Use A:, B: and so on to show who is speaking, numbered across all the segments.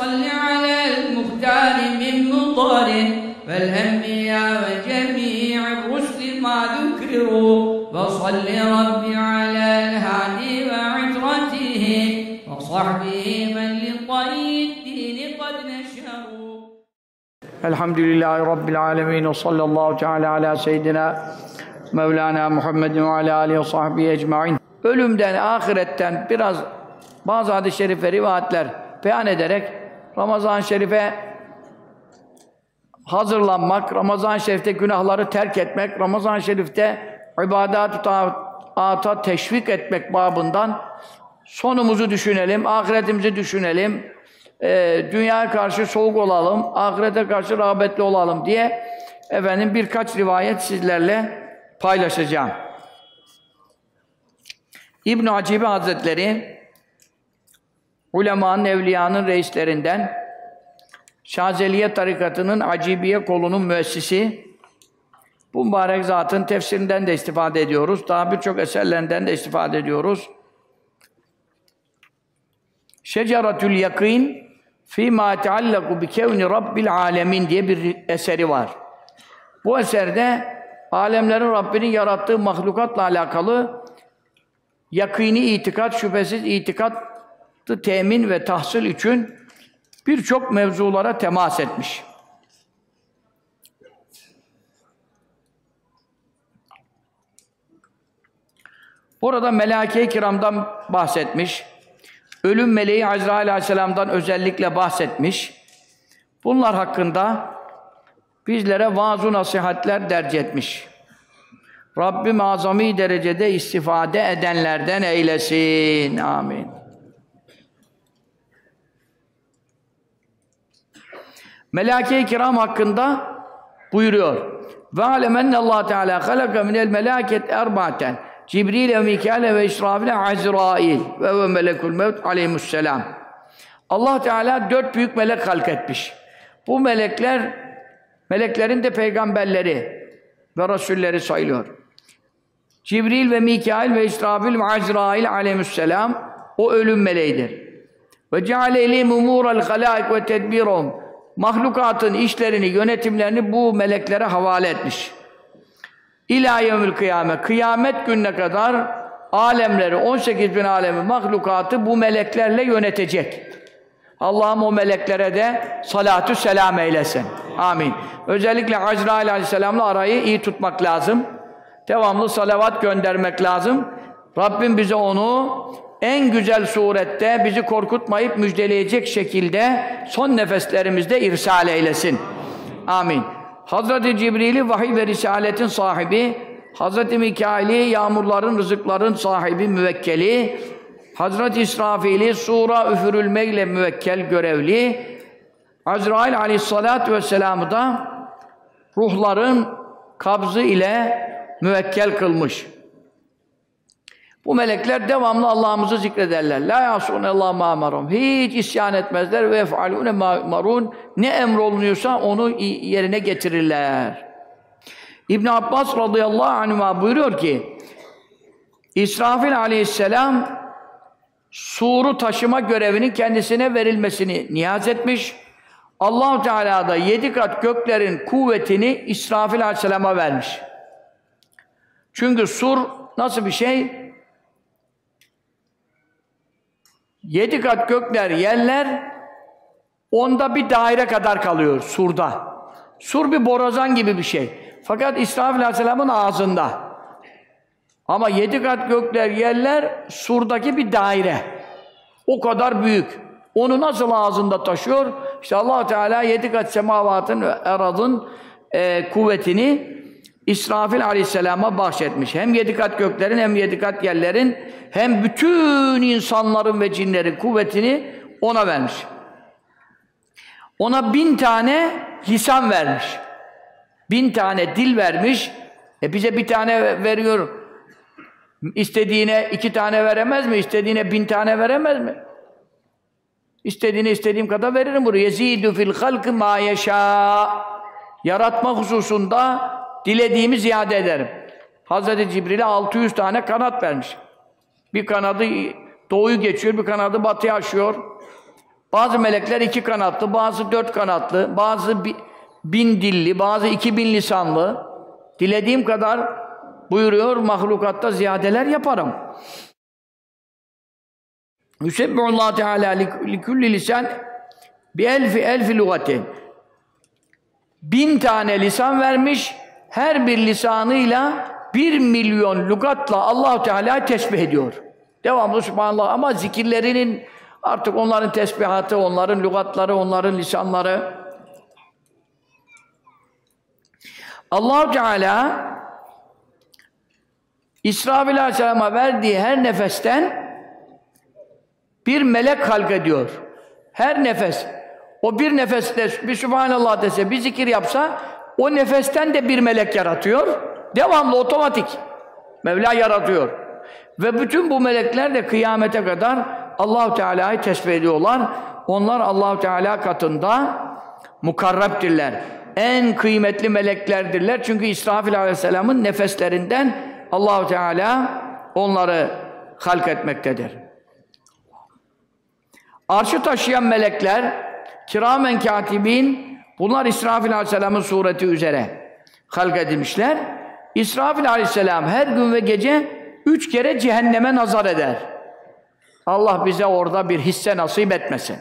A: صل على المختار من مطر والأنبياء وجميع الرسل ما ذكروا وصل ربي على الهادي وعترته وصحبه من لطي الدين قد نشروا
B: Elhamdülillahi Rabbil alemin ve sallallahu teala ala seyyidina Mevlana Muhammedin ve ala alihi ve sahbihi ecmain. Ölümden, ahiretten biraz bazı hadis-i şerif ve rivayetler beyan ederek Ramazan-ı Şerif'e hazırlanmak, Ramazan-ı Şerif'te günahları terk etmek, Ramazan-ı Şerif'te ibadet-ı taata teşvik etmek babından sonumuzu düşünelim, ahiretimizi düşünelim, e, dünyaya karşı soğuk olalım, ahirete karşı rağbetli olalım diye efendim birkaç rivayet sizlerle paylaşacağım. İbn Acibe Hazretleri ulemanın, evliyanın reislerinden Şazeliye tarikatının Acibiye kolunun müessisi bu mübarek zatın tefsirinden de istifade ediyoruz. Daha birçok eserlerinden de istifade ediyoruz. Şeceratül Yakîn fî mâ teallaku bi kevni rabbil âlemin diye bir eseri var. Bu eserde alemlerin Rabbinin yarattığı mahlukatla alakalı yakini itikat, şüphesiz itikatı temin ve tahsil için birçok mevzulara temas etmiş. Burada melâke-i kiramdan bahsetmiş. Ölüm meleği Azrail aleyhisselamdan özellikle bahsetmiş. Bunlar hakkında bizlere vaaz nasihatler derc etmiş. Rabbim azami derecede istifade edenlerden eylesin. Amin. Melâke-i kiram hakkında buyuruyor. Ve alemenne Allah Teala halaka minel melâket erba'ten Cibril ve Mikail ve İsrafil Azrail ve ve melekul mevt aleyhisselam. Allah Teala dört büyük melek halk etmiş. Bu melekler meleklerin de peygamberleri ve rasulleri sayılıyor. Cibril ve Mikail ve İsrafil ve Azrail aleyhisselam o ölüm meleğidir. Ve ceale ileyhim umural halaik ve tedbirhum. Mahlukatın işlerini, yönetimlerini bu meleklere havale etmiş. İlâ yevmül kıyame. Kıyamet gününe kadar alemleri, 18 bin alemi, mahlukatı bu meleklerle yönetecek. Allah'ım o meleklere de salatü selam eylesin. Amin. Özellikle Azrail aleyhisselamla arayı iyi tutmak lazım. Devamlı salavat göndermek lazım. Rabbim bize onu en güzel surette bizi korkutmayıp müjdeleyecek şekilde son nefeslerimizde irsal eylesin. Amin. Hazreti Cibril'i vahiy ve risaletin sahibi, Hazreti Mikail'i yağmurların, rızıkların sahibi, müvekkeli, Hazreti İsrafil'i sura üfürülmekle müvekkel görevli, Azrail aleyhissalatü vesselam'ı da ruhların kabzı ile müvekkel kılmış. Bu melekler devamlı Allah'ımızı zikrederler. La yasûne Allah ma'marum. Hiç isyan etmezler ve ef'alûne ma'marun. Ne emrolunuyorsa onu yerine getirirler. İbn Abbas radıyallahu anhuma buyuruyor ki İsrafil aleyhisselam suru taşıma görevinin kendisine verilmesini niyaz etmiş. allah Teala da yedi kat göklerin kuvvetini İsrafil aleyhisselama vermiş. Çünkü sur nasıl bir şey? Yedi kat gökler, yerler onda bir daire kadar kalıyor surda. Sur bir borazan gibi bir şey. Fakat İsrafil Aleyhisselam'ın ağzında. Ama yedi kat gökler, yerler surdaki bir daire. O kadar büyük. Onu nasıl ağzında taşıyor? İşte allah Teala yedi kat semavatın ve eradın e, kuvvetini İsrafil Aleyhisselam'a bahşetmiş. Hem yedi kat göklerin hem yedi kat yerlerin hem bütün insanların ve cinlerin kuvvetini ona vermiş. Ona bin tane lisan vermiş. Bin tane dil vermiş. E bize bir tane veriyor. İstediğine iki tane veremez mi? İstediğine bin tane veremez mi? İstediğine istediğim kadar veririm bunu. Yezidu fil halkı ma yeşâ. Yaratma hususunda dilediğimi ziyade ederim. Hazreti Cibril'e 600 tane kanat vermiş. Bir kanadı doğuyu geçiyor, bir kanadı batıya aşıyor. Bazı melekler iki kanatlı, bazı dört kanatlı, bazı bi, bin dilli, bazı iki bin lisanlı. Dilediğim kadar buyuruyor, mahlukatta ziyadeler yaparım. Yusebbi'ullah Teala li kulli lisan bi elfi elfi lugati. Bin tane lisan vermiş, her bir lisanıyla bir milyon lügatla allah Teala tesbih ediyor. Devamlı Subhanallah ama zikirlerinin artık onların tesbihatı, onların lügatları, onların lisanları. allah Teala İsrafil Aleyhisselam'a verdiği her nefesten bir melek halk ediyor. Her nefes. O bir nefeste bir Subhanallah dese, bir zikir yapsa o nefesten de bir melek yaratıyor. Devamlı otomatik. Mevla yaratıyor. Ve bütün bu melekler de kıyamete kadar Allahu Teala'yı tesbih ediyorlar. Onlar Allahu Teala katında mukarrabdirler. En kıymetli meleklerdirler. Çünkü İsrafil Aleyhisselam'ın nefeslerinden Allahu Teala onları halk etmektedir. Arşı taşıyan melekler kiramen katibin bunlar İsrafil Aleyhisselam'ın sureti üzere halk edilmişler. İsrafil Aleyhisselam her gün ve gece üç kere cehenneme nazar eder. Allah bize orada bir hisse nasip etmesin.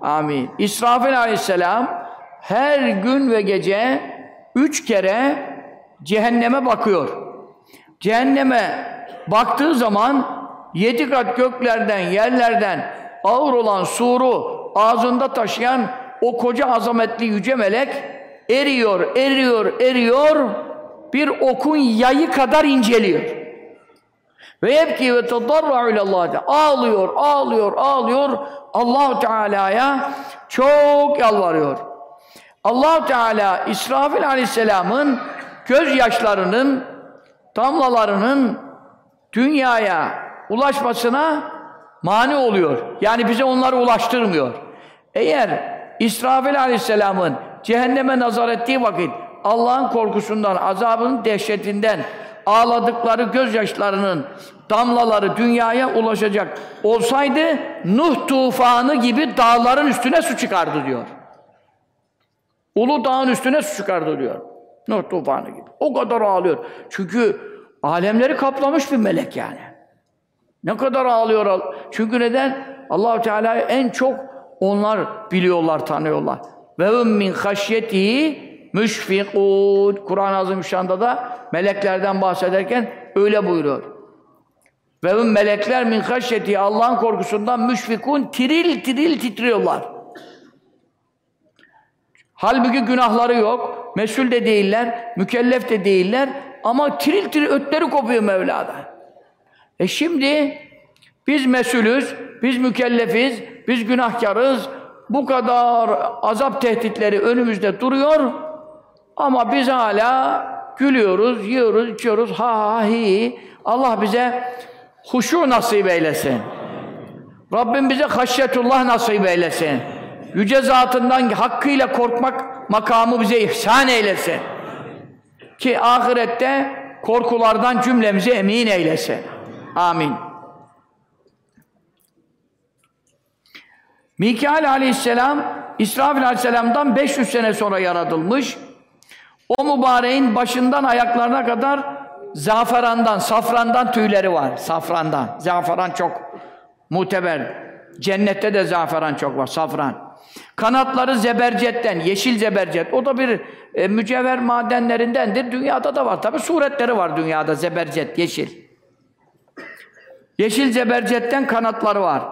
B: Amin. İsrafil Aleyhisselam her gün ve gece üç kere cehenneme bakıyor. Cehenneme baktığı zaman yedi kat göklerden, yerlerden ağır olan suru ağzında taşıyan o koca azametli yüce melek eriyor, eriyor, eriyor bir okun yayı kadar inceliyor. Ve yebki ve tadarra'u ilallah ağlıyor, ağlıyor, ağlıyor Allah Teala'ya çok yalvarıyor. Allah Teala İsrafil Aleyhisselam'ın gözyaşlarının damlalarının dünyaya ulaşmasına mani oluyor. Yani bize onları ulaştırmıyor. Eğer İsrafil Aleyhisselam'ın cehenneme nazar ettiği vakit Allah'ın korkusundan, azabının dehşetinden ağladıkları gözyaşlarının damlaları dünyaya ulaşacak olsaydı Nuh tufanı gibi dağların üstüne su çıkardı diyor. Ulu dağın üstüne su çıkardı diyor. Nuh tufanı gibi. O kadar ağlıyor. Çünkü alemleri kaplamış bir melek yani. Ne kadar ağlıyor. Çünkü neden? Allahu Teala'yı en çok onlar biliyorlar, tanıyorlar. Ve min haşyetihi müşfikûn. Kur'an-ı Azimüşşan'da da meleklerden bahsederken öyle buyuruyor. Ve melekler min haşyetihi Allah'ın korkusundan müşfikûn tiril tiril titriyorlar. Halbuki günahları yok, mesul de değiller, mükellef de değiller ama tiril tiril ötleri kopuyor Mevla'da. E şimdi biz mesulüz, biz mükellefiz, biz günahkarız. Bu kadar azap tehditleri önümüzde duruyor ama biz hala gülüyoruz, yiyoruz, içiyoruz. Ha ha hi. Allah bize huşu nasip eylesin. Rabbim bize haşyetullah nasip eylesin. Yüce zatından hakkıyla korkmak makamı bize ihsan eylesin. Ki ahirette korkulardan cümlemizi emin eylesin. Amin. Mikail aleyhisselam İsrafil aleyhisselamdan 500 sene sonra yaratılmış. O mübareğin başından ayaklarına kadar zaferandan, safrandan tüyleri var. Safrandan. Zaferan çok muteber. Cennette de zaferan çok var, safran. Kanatları zebercetten, yeşil zebercet. O da bir e, mücevher madenlerindendir. Dünyada da var. Tabi suretleri var dünyada zebercet, yeşil. Yeşil zebercetten kanatları var.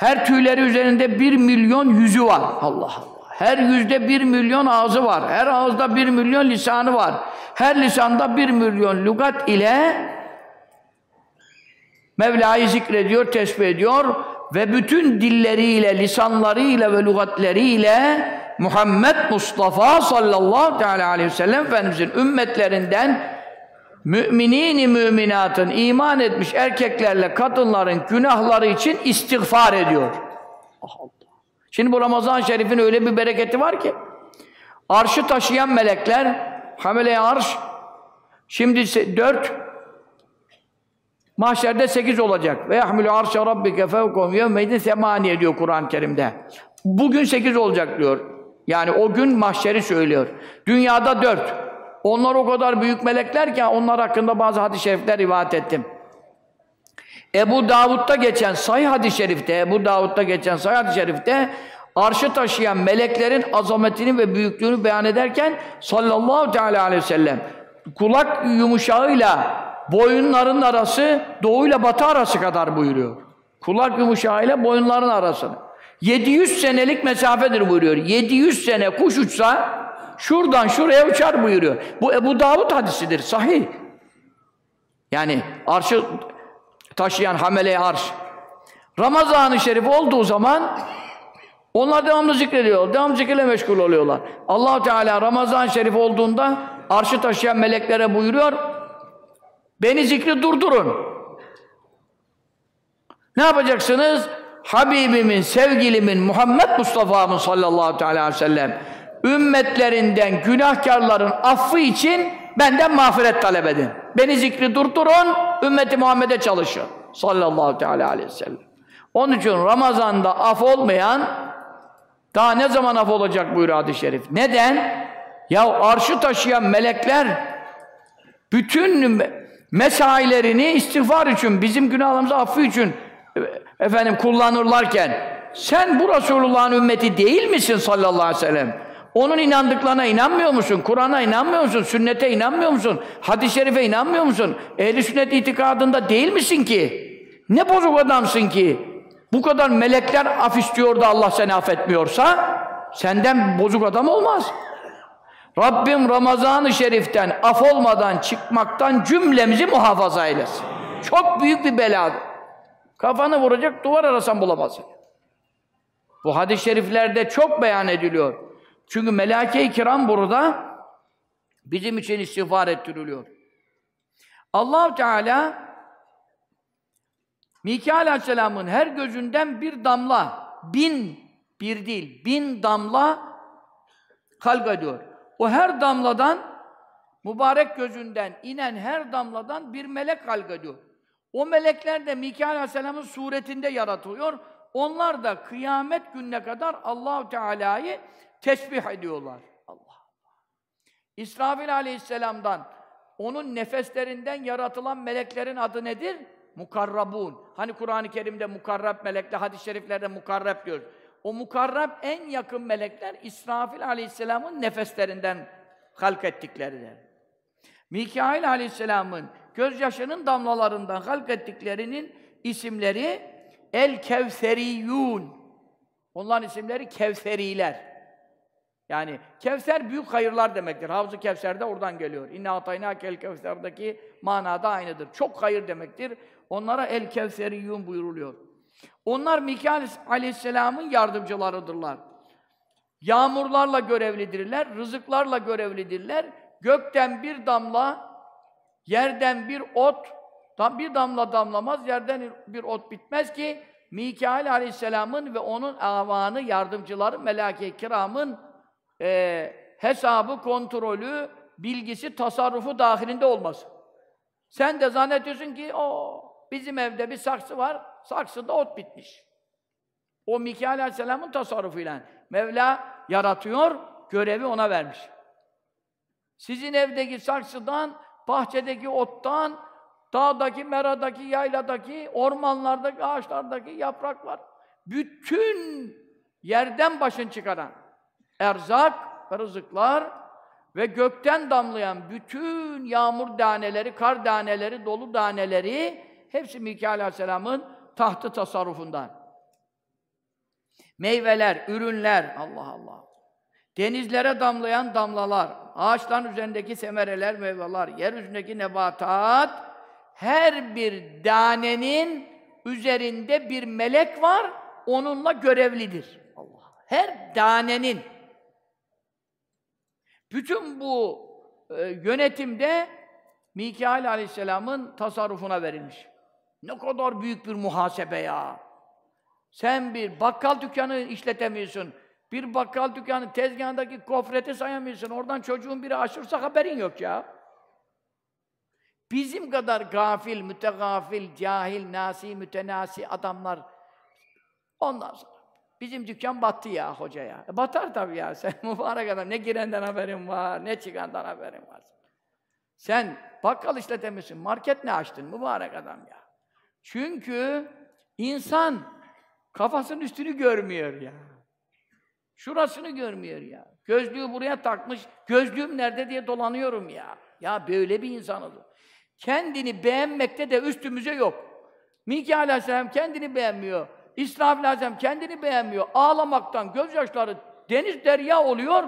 B: Her tüyleri üzerinde bir milyon yüzü var. Allah Allah. Her yüzde bir milyon ağzı var. Her ağızda bir milyon lisanı var. Her lisanda bir milyon lügat ile Mevla'yı zikrediyor, tesbih ediyor ve bütün dilleriyle, lisanlarıyla ve lügatleriyle Muhammed Mustafa sallallahu teala aleyhi ve sellem Efendimizin ümmetlerinden müminin müminatın iman etmiş erkeklerle kadınların günahları için istiğfar ediyor. Allah. Şimdi bu Ramazan Şerif'in öyle bir bereketi var ki arşı taşıyan melekler hamile arş şimdi dört Mahşerde sekiz olacak. Ve yahmilu arşa rabbike fevkum yevmeydin semaniye diyor Kur'an-ı Kerim'de. Bugün sekiz olacak diyor. Yani o gün mahşeri söylüyor. Dünyada dört. Onlar o kadar büyük melekler ki onlar hakkında bazı hadis-i şerifler rivayet ettim. Ebu Davud'da geçen sahih hadis-i şerifte, Ebu Davud'da geçen sahih hadis-i şerifte arşı taşıyan meleklerin azametini ve büyüklüğünü beyan ederken sallallahu teala aleyhi ve sellem kulak yumuşağıyla boyunların arası doğuyla batı arası kadar buyuruyor. Kulak yumuşağıyla boyunların arasını. 700 senelik mesafedir buyuruyor. 700 sene kuş uçsa şuradan şuraya uçar buyuruyor. Bu Ebu Davud hadisidir, sahih. Yani arşı taşıyan hamele arş. Ramazan-ı Şerif olduğu zaman onlar devamlı zikrediyor. Devamlı zikirle meşgul oluyorlar. allah Teala Ramazan-ı Şerif olduğunda arşı taşıyan meleklere buyuruyor. Beni zikri durdurun. Ne yapacaksınız? Habibimin, sevgilimin, Muhammed Mustafa'mın sallallahu aleyhi ve sellem ümmetlerinden günahkarların affı için benden mağfiret talep edin. Beni zikri durdurun, ümmeti Muhammed'e çalışın. Sallallahu teala aleyhi ve sellem. Onun için Ramazan'da af olmayan daha ne zaman af olacak buyuruyor hadis-i şerif. Neden? Ya arşı taşıyan melekler bütün mesailerini istiğfar için, bizim günahlarımızı affı için efendim kullanırlarken sen bu Resulullah'ın ümmeti değil misin sallallahu aleyhi ve sellem? Onun inandıklarına inanmıyor musun? Kur'an'a inanmıyor musun? Sünnete inanmıyor musun? Hadis-i şerife inanmıyor musun? Ehli sünnet itikadında değil misin ki? Ne bozuk adamsın ki? Bu kadar melekler af istiyor da Allah seni affetmiyorsa senden bozuk adam olmaz. Rabbim Ramazan-ı Şerif'ten af olmadan çıkmaktan cümlemizi muhafaza eylesin. Çok büyük bir bela. Kafanı vuracak duvar arasan bulamazsın. Bu hadis-i şeriflerde çok beyan ediliyor. Çünkü melake-i kiram burada bizim için istiğfar ettiriliyor. allah Teala Mikail Aleyhisselam'ın her gözünden bir damla, bin, bir değil, bin damla halk ediyor. O her damladan, mübarek gözünden inen her damladan bir melek halk ediyor. O melekler de Mikail Aleyhisselam'ın suretinde yaratılıyor. Onlar da kıyamet gününe kadar Allahu Teala'yı tesbih ediyorlar. Allah Allah. İsrafil Aleyhisselam'dan onun nefeslerinden yaratılan meleklerin adı nedir? Mukarrabun. Hani Kur'an-ı Kerim'de mukarrab melekler, hadis-i şeriflerde mukarrab diyor. O mukarrab en yakın melekler İsrafil Aleyhisselam'ın nefeslerinden halk ettikleridir. Mikail Aleyhisselam'ın gözyaşının damlalarından halk ettiklerinin isimleri El Kevseriyun. Onların isimleri Kevseriler. Yani Kevser büyük hayırlar demektir. Havz-ı Kevser de oradan geliyor. İnne atayna kel Kevser'daki manada aynıdır. Çok hayır demektir. Onlara El Kevseriyun buyuruluyor. Onlar Mikail Aleyhisselam'ın yardımcılarıdırlar. Yağmurlarla görevlidirler, rızıklarla görevlidirler. Gökten bir damla, yerden bir ot, tam bir damla damlamaz, yerden bir ot bitmez ki Mikail Aleyhisselam'ın ve onun avanı, yardımcıları, melake kiramın e, hesabı, kontrolü, bilgisi, tasarrufu dahilinde olmaz. Sen de zannediyorsun ki o bizim evde bir saksı var, saksıda ot bitmiş. O Mikail Aleyhisselam'ın tasarrufuyla Mevla yaratıyor, görevi ona vermiş. Sizin evdeki saksıdan, bahçedeki ottan, dağdaki, meradaki, yayladaki, ormanlardaki, ağaçlardaki yapraklar, bütün yerden başın çıkaran erzak, rızıklar ve gökten damlayan bütün yağmur taneleri, kar taneleri, dolu taneleri hepsi Mikail Aleyhisselam'ın tahtı tasarrufundan. Meyveler, ürünler, Allah Allah. Denizlere damlayan damlalar, ağaçların üzerindeki semereler, meyveler, yeryüzündeki nebatat, her bir danenin üzerinde bir melek var, onunla görevlidir. Allah. Her danenin. Bütün bu e, yönetimde Mikail Aleyhisselam'ın tasarrufuna verilmiş. Ne kadar büyük bir muhasebe ya! Sen bir bakkal dükkanı işletemiyorsun. Bir bakkal dükkanı tezgahındaki gofreti sayamıyorsun. Oradan çocuğun biri aşırsa haberin yok ya. Bizim kadar gafil, mütegafil, cahil, nasi, mütenasi adamlar ondan sonra bizim dükkan battı ya hoca ya. E batar tabii ya sen mübarek adam. Ne girenden haberin var, ne çıkandan haberin var. Sen bakkal işletemişsin, market ne açtın mübarek adam ya. Çünkü insan kafasının üstünü görmüyor ya. Şurasını görmüyor ya. Gözlüğü buraya takmış, gözlüğüm nerede diye dolanıyorum ya. Ya böyle bir insanız. Kendini beğenmekte de üstümüze yok. Mikail Aleyhisselam kendini beğenmiyor. İsrafil Aleyhisselam kendini beğenmiyor. Ağlamaktan gözyaşları deniz derya oluyor.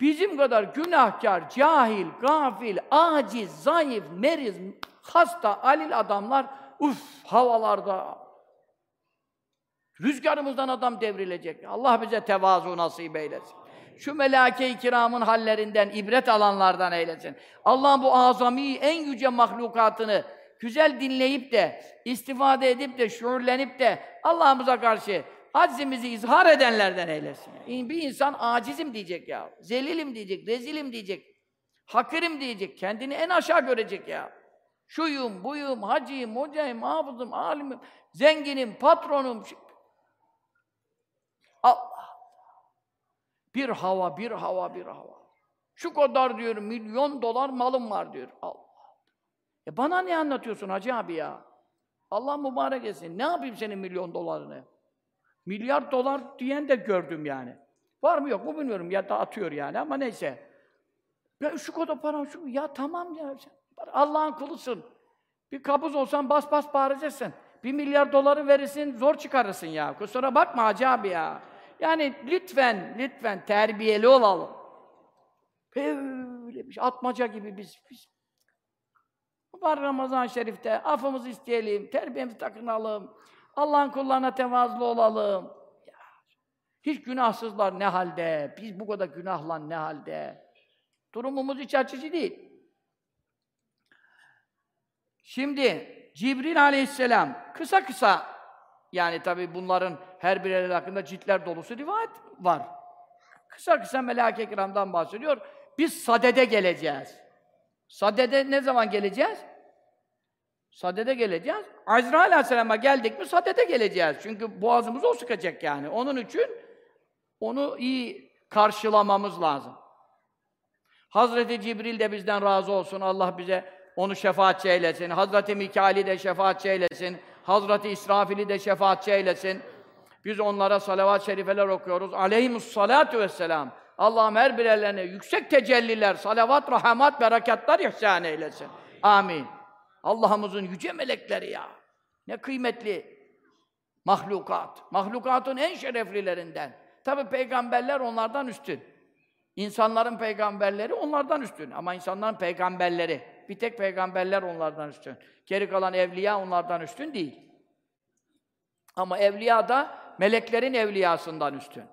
B: Bizim kadar günahkar, cahil, gafil, aciz, zayıf, meriz, hasta, alil adamlar uf havalarda rüzgarımızdan adam devrilecek. Allah bize tevazu nasip eylesin. Şu melâke-i kiramın hallerinden, ibret alanlardan eylesin. Allah'ın bu azami, en yüce mahlukatını güzel dinleyip de, istifade edip de, şuurlenip de Allah'ımıza karşı aczimizi izhar edenlerden eylesin. Bir insan acizim diyecek ya, zelilim diyecek, rezilim diyecek, hakirim diyecek, kendini en aşağı görecek ya. Şuyum, buyum, hacıyım, hocayım, hafızım, alimim, zenginim, patronum. Allah! Bir hava, bir hava, bir hava. Şu kadar diyor, milyon dolar malım var diyor. Allah! E bana ne anlatıyorsun hacı abi ya? Allah mübarek etsin. Ne yapayım senin milyon dolarını? Milyar dolar diyen de gördüm yani. Var mı yok mu bilmiyorum ya da atıyor yani ama neyse. Ya şu kadar para şu ya tamam ya. Allah'ın kulusun. Bir kabuz olsan bas bas bağıracaksın. Bir milyar doları verirsin, zor çıkarırsın ya. Kusura bakma hacı abi ya. Yani lütfen, lütfen terbiyeli olalım. Böyle şey, atmaca gibi biz, biz. Var Ramazan-ı Şerif'te, affımızı isteyelim, terbiyemizi takınalım. Allah'ın kullarına tevazulu olalım. Ya, hiç günahsızlar ne halde, biz bu kadar günahla ne halde. Durumumuz iç açıcı değil. Şimdi Cibril aleyhisselam kısa kısa yani tabi bunların her birileri hakkında ciltler dolusu rivayet var. Kısa kısa melek-i kiramdan bahsediyor. Biz sadede geleceğiz. Sadede ne zaman geleceğiz? Sadede geleceğiz. Azrail aleyhisselama geldik mi sadede geleceğiz. Çünkü boğazımız o sıkacak yani. Onun için onu iyi karşılamamız lazım. Hazreti Cibril de bizden razı olsun. Allah bize onu şefaatçi eylesin. Hazreti Mikail'i de şefaatçi eylesin. Hazreti İsrafil'i de şefaatçi eylesin. Biz onlara salavat-ı şerifeler okuyoruz. Aleyhimus salatu vesselam. Allah'ım her birerlerine yüksek tecelliler, salavat, rahmat, berekatlar ihsan eylesin. Amin. Allah'ımızın yüce melekleri ya. Ne kıymetli mahlukat. Mahlukatın en şereflilerinden. Tabi peygamberler onlardan üstün. İnsanların peygamberleri onlardan üstün. Ama insanların peygamberleri bir tek peygamberler onlardan üstün. Geri kalan evliya onlardan üstün değil. Ama evliya da meleklerin evliyasından üstün.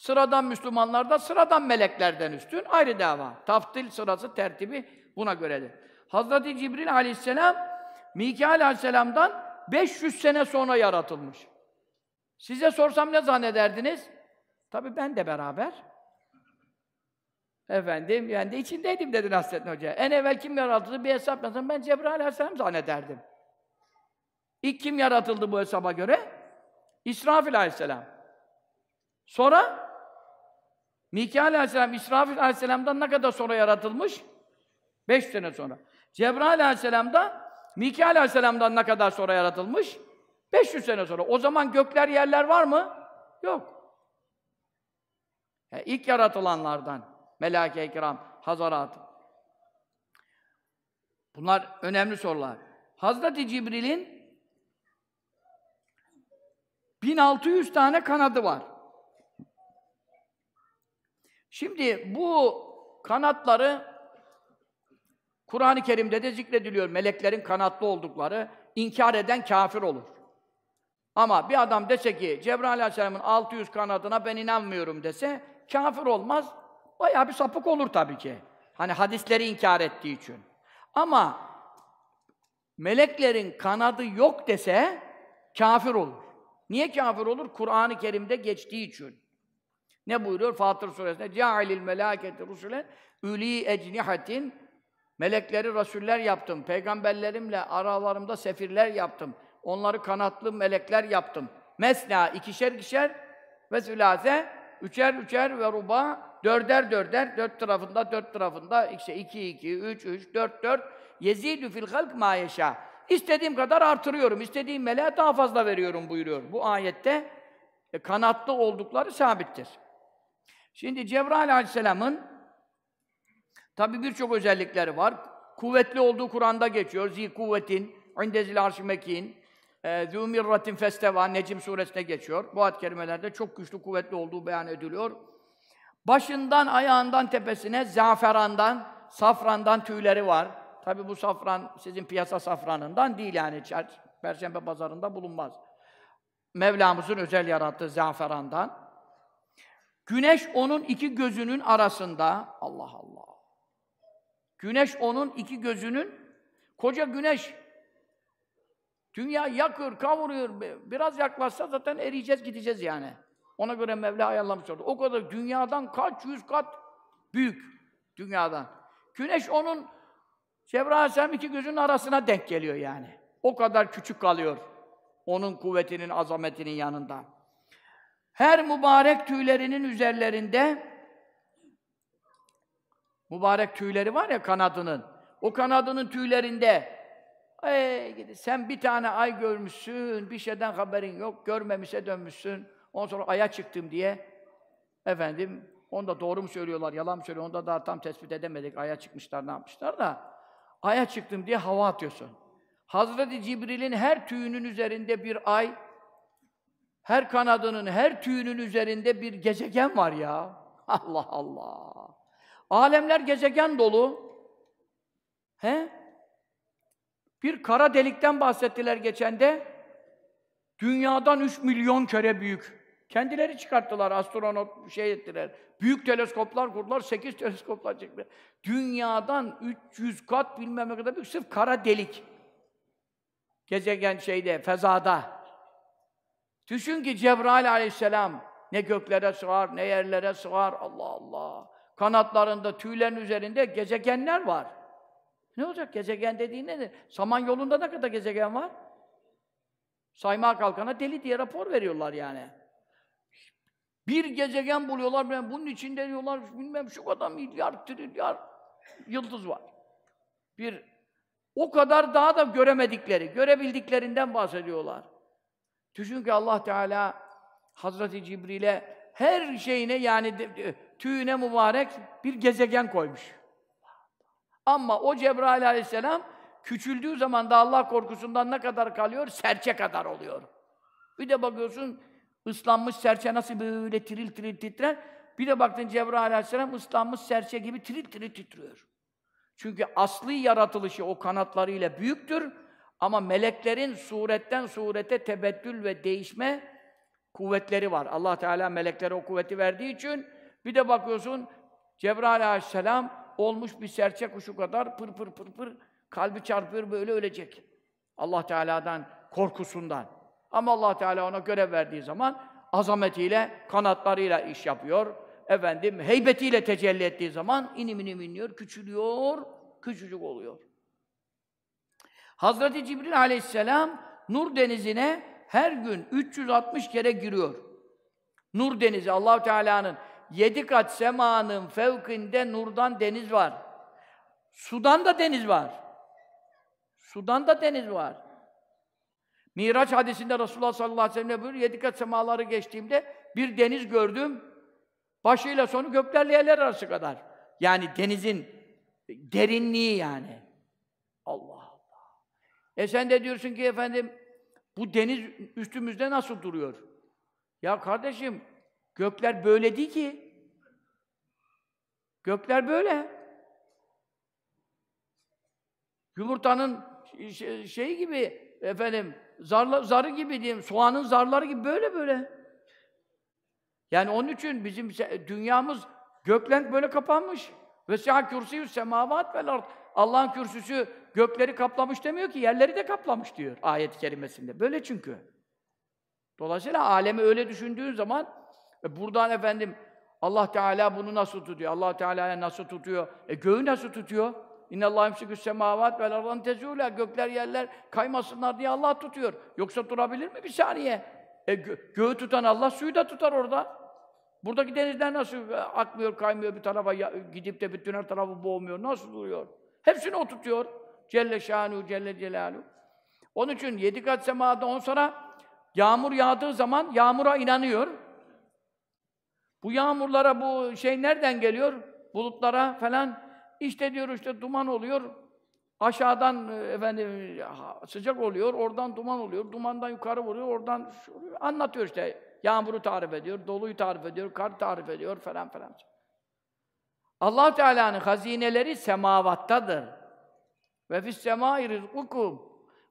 B: Sıradan Müslümanlar da sıradan meleklerden üstün. Ayrı dava. Taftil sırası tertibi buna göredir. Hazreti Cibril aleyhisselam Mikail aleyhisselamdan 500 sene sonra yaratılmış. Size sorsam ne zannederdiniz? Tabii ben de beraber. Efendim, yani de içindeydim dedi Nasrettin Hoca. En evvel kim yaratıldı bir hesap yapsam ben Cebrail Aleyhisselam zannederdim. İlk kim yaratıldı bu hesaba göre? İsrafil Aleyhisselam. Sonra Mikail Aleyhisselam, İsrafil Aleyhisselam'dan ne kadar sonra yaratılmış? Beş sene sonra. Cebrail Aleyhisselam da Mikail Aleyhisselam'dan ne kadar sonra yaratılmış? 500 sene sonra. O zaman gökler yerler var mı? Yok. Yani ilk yaratılanlardan. Melâke-i kiram, hazarat. Bunlar önemli sorular. Hazreti Cibril'in 1600 tane kanadı var. Şimdi bu kanatları Kur'an-ı Kerim'de de zikrediliyor. Meleklerin kanatlı oldukları, inkar eden kafir olur. Ama bir adam dese ki Cebrail Aleyhisselam'ın 600 kanadına ben inanmıyorum dese kafir olmaz. Bayağı bir sapık olur tabii ki. Hani hadisleri inkar ettiği için. Ama meleklerin kanadı yok dese kafir olur. Niye kafir olur? Kur'an-ı Kerim'de geçtiği için. Ne buyuruyor Fatır suresinde? Câilil melâketi rusulen ülî ecnihatin Melekleri rasuller yaptım. Peygamberlerimle aralarımda sefirler yaptım. Onları kanatlı melekler yaptım. Mesna ikişer ikişer ve sülase üçer üçer ve ruba dörder dörder dört tarafında dört tarafında işte iki iki üç üç dört dört yezidü fil halk ma yeşâ. İstediğim kadar artırıyorum. istediğim meleğe daha fazla veriyorum buyuruyor. Bu ayette e, kanatlı oldukları sabittir. Şimdi Cebrail aleyhisselamın tabi birçok özellikleri var. Kuvvetli olduğu Kur'an'da geçiyor. Zi kuvvetin, indezil arşi mekin, e, zû mirratin festeva, Necim suresine geçiyor. Bu ayet kelimelerde çok güçlü, kuvvetli olduğu beyan ediliyor. Başından, ayağından, tepesine zaferandan, safrandan tüyleri var. Tabi bu safran sizin piyasa safranından değil yani. Perşembe pazarında bulunmaz. Mevlamızın özel yarattığı zaferandan. Güneş onun iki gözünün arasında. Allah Allah. Güneş onun iki gözünün koca güneş dünya yakır, kavuruyor. Biraz yaklaşsa zaten eriyeceğiz, gideceğiz yani. Ona göre Mevla ayarlamış oldu. O kadar dünyadan kaç yüz kat büyük dünyadan. Güneş onun Cebrail Aleyhisselam iki gözünün arasına denk geliyor yani. O kadar küçük kalıyor. Onun kuvvetinin, azametinin yanında. Her mübarek tüylerinin üzerlerinde mübarek tüyleri var ya kanadının. O kanadının tüylerinde Ey sen bir tane ay görmüşsün, bir şeyden haberin yok, görmemişe dönmüşsün. Ondan sonra aya çıktım diye efendim onda doğru mu söylüyorlar, yalan mı söylüyorlar, onda daha tam tespit edemedik. Aya çıkmışlar, ne yapmışlar da aya çıktım diye hava atıyorsun. Hazreti Cibril'in her tüyünün üzerinde bir ay, her kanadının, her tüyünün üzerinde bir gezegen var ya. Allah Allah! Alemler gezegen dolu. He? Bir kara delikten bahsettiler geçen de. Dünyadan 3 milyon kere büyük. Kendileri çıkarttılar, astronot şey ettiler. Büyük teleskoplar kurdular, 8 teleskoplar çektiler. Dünyadan 300 kat bilmem ne kadar büyük, sırf kara delik. Gezegen şeyde, fezada. Düşün ki Cebrail aleyhisselam ne göklere sığar, ne yerlere sığar. Allah Allah. Kanatlarında, tüylerin üzerinde gezegenler var. Ne olacak gezegen dediğin nedir? Saman yolunda ne kadar gezegen var? Saymaya kalkana deli diye rapor veriyorlar yani. Bir gezegen buluyorlar, ben bunun içinde diyorlar, bilmem şu kadar milyar, trilyar yıldız var. Bir, o kadar daha da göremedikleri, görebildiklerinden bahsediyorlar. Düşün ki Allah Teala Hazreti Cibril'e her şeyine yani tüyüne mübarek bir gezegen koymuş. Ama o Cebrail aleyhisselam küçüldüğü zaman da Allah korkusundan ne kadar kalıyor? Serçe kadar oluyor. Bir de bakıyorsun ıslanmış serçe nasıl böyle tiril tiril titrer. Bir de baktın Cebrail aleyhisselam ıslanmış serçe gibi tiril tiril titriyor. Çünkü aslı yaratılışı o kanatlarıyla büyüktür. Ama meleklerin suretten surete tebettül ve değişme kuvvetleri var. Allah Teala meleklere o kuvveti verdiği için bir de bakıyorsun Cebrail aleyhisselam olmuş bir serçe kuşu kadar pır pır pır pır kalbi çarpıyor böyle ölecek. Allah Teala'dan korkusundan. Ama Allah Teala ona görev verdiği zaman azametiyle, kanatlarıyla iş yapıyor. Efendim heybetiyle tecelli ettiği zaman inim inim iniyor, küçülüyor, küçücük oluyor. Hazreti Cibril Aleyhisselam Nur denizine her gün 360 kere giriyor. Nur denizi Allah Teala'nın yedi kat semanın fevkinde nurdan deniz var. Sudan da deniz var. Sudan da deniz var. Miraç hadisinde Resulullah sallallahu aleyhi ve sellem buyuruyor, yedi kat semaları geçtiğimde bir deniz gördüm, başıyla sonu göklerle yerler arası kadar. Yani denizin derinliği yani. Allah. E sen de diyorsun ki efendim, bu deniz üstümüzde nasıl duruyor? Ya kardeşim, Gökler böyle değil ki. Gökler böyle. Yumurtanın şeyi gibi efendim zarla, zarı gibi diyeyim, soğanın zarları gibi böyle böyle. Yani onun için bizim dünyamız göklen böyle kapanmış. Ve sâ kürsüyü semavat vel. Allah'ın kürsüsü gökleri kaplamış demiyor ki, yerleri de kaplamış diyor ayet-i kerimesinde. Böyle çünkü. Dolayısıyla alemi öyle düşündüğün zaman e buradan efendim Allah Teala bunu nasıl tutuyor? Allah Teala'ya nasıl tutuyor? E göğü nasıl tutuyor? İnne Allah yumsikü's semavat vel ardan tezûlâ. Gökler yerler kaymasınlar diye Allah tutuyor. Yoksa durabilir mi bir saniye? E, gö- göğü tutan Allah suyu da tutar orada. Buradaki denizler nasıl e, akmıyor, kaymıyor bir tarafa, gidip de bütün her tarafı boğmuyor, nasıl duruyor? Hepsini o tutuyor. Celle şanu, Celle celaluhu. Onun için yedi kat semada on sonra yağmur yağdığı zaman yağmura inanıyor. Bu yağmurlara bu şey nereden geliyor? Bulutlara falan. İşte diyor işte duman oluyor. Aşağıdan e, efendim sıcak oluyor, oradan duman oluyor, dumandan yukarı vuruyor, oradan anlatıyor işte. Yağmuru tarif ediyor, doluyu tarif ediyor, kar tarif ediyor falan falan. Allah Teala'nın hazineleri semavattadır. Ve fis semâi rizkukum.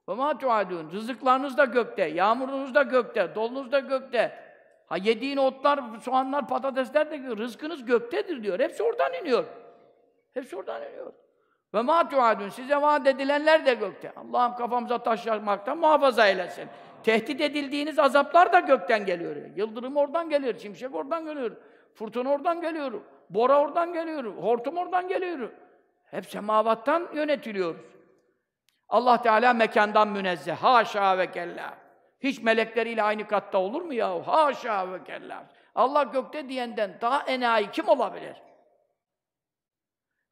B: Ve mâ tuadûn. Rızıklarınız da gökte, yağmurunuz da gökte, dolunuz da gökte. Ha yediğin otlar, soğanlar, patatesler de gö- rızkınız göktedir diyor. Hepsi oradan iniyor. Hepsi oradan iniyor. Ve mâ tuadûn. Size vaat edilenler de gökte. Allah'ım kafamıza taş yağmaktan muhafaza eylesin. Tehdit edildiğiniz azaplar da gökten geliyor. Yıldırım oradan geliyor, şimşek oradan geliyor. Fırtına oradan geliyor. Bora oradan geliyor. Hortum oradan geliyor. Hep semavattan yönetiliyoruz. Allah Teala mekandan münezzeh. Haşa ve kella. Hiç melekleriyle aynı katta olur mu ya? Haşa ve kella. Allah gökte diyenden daha enayi kim olabilir?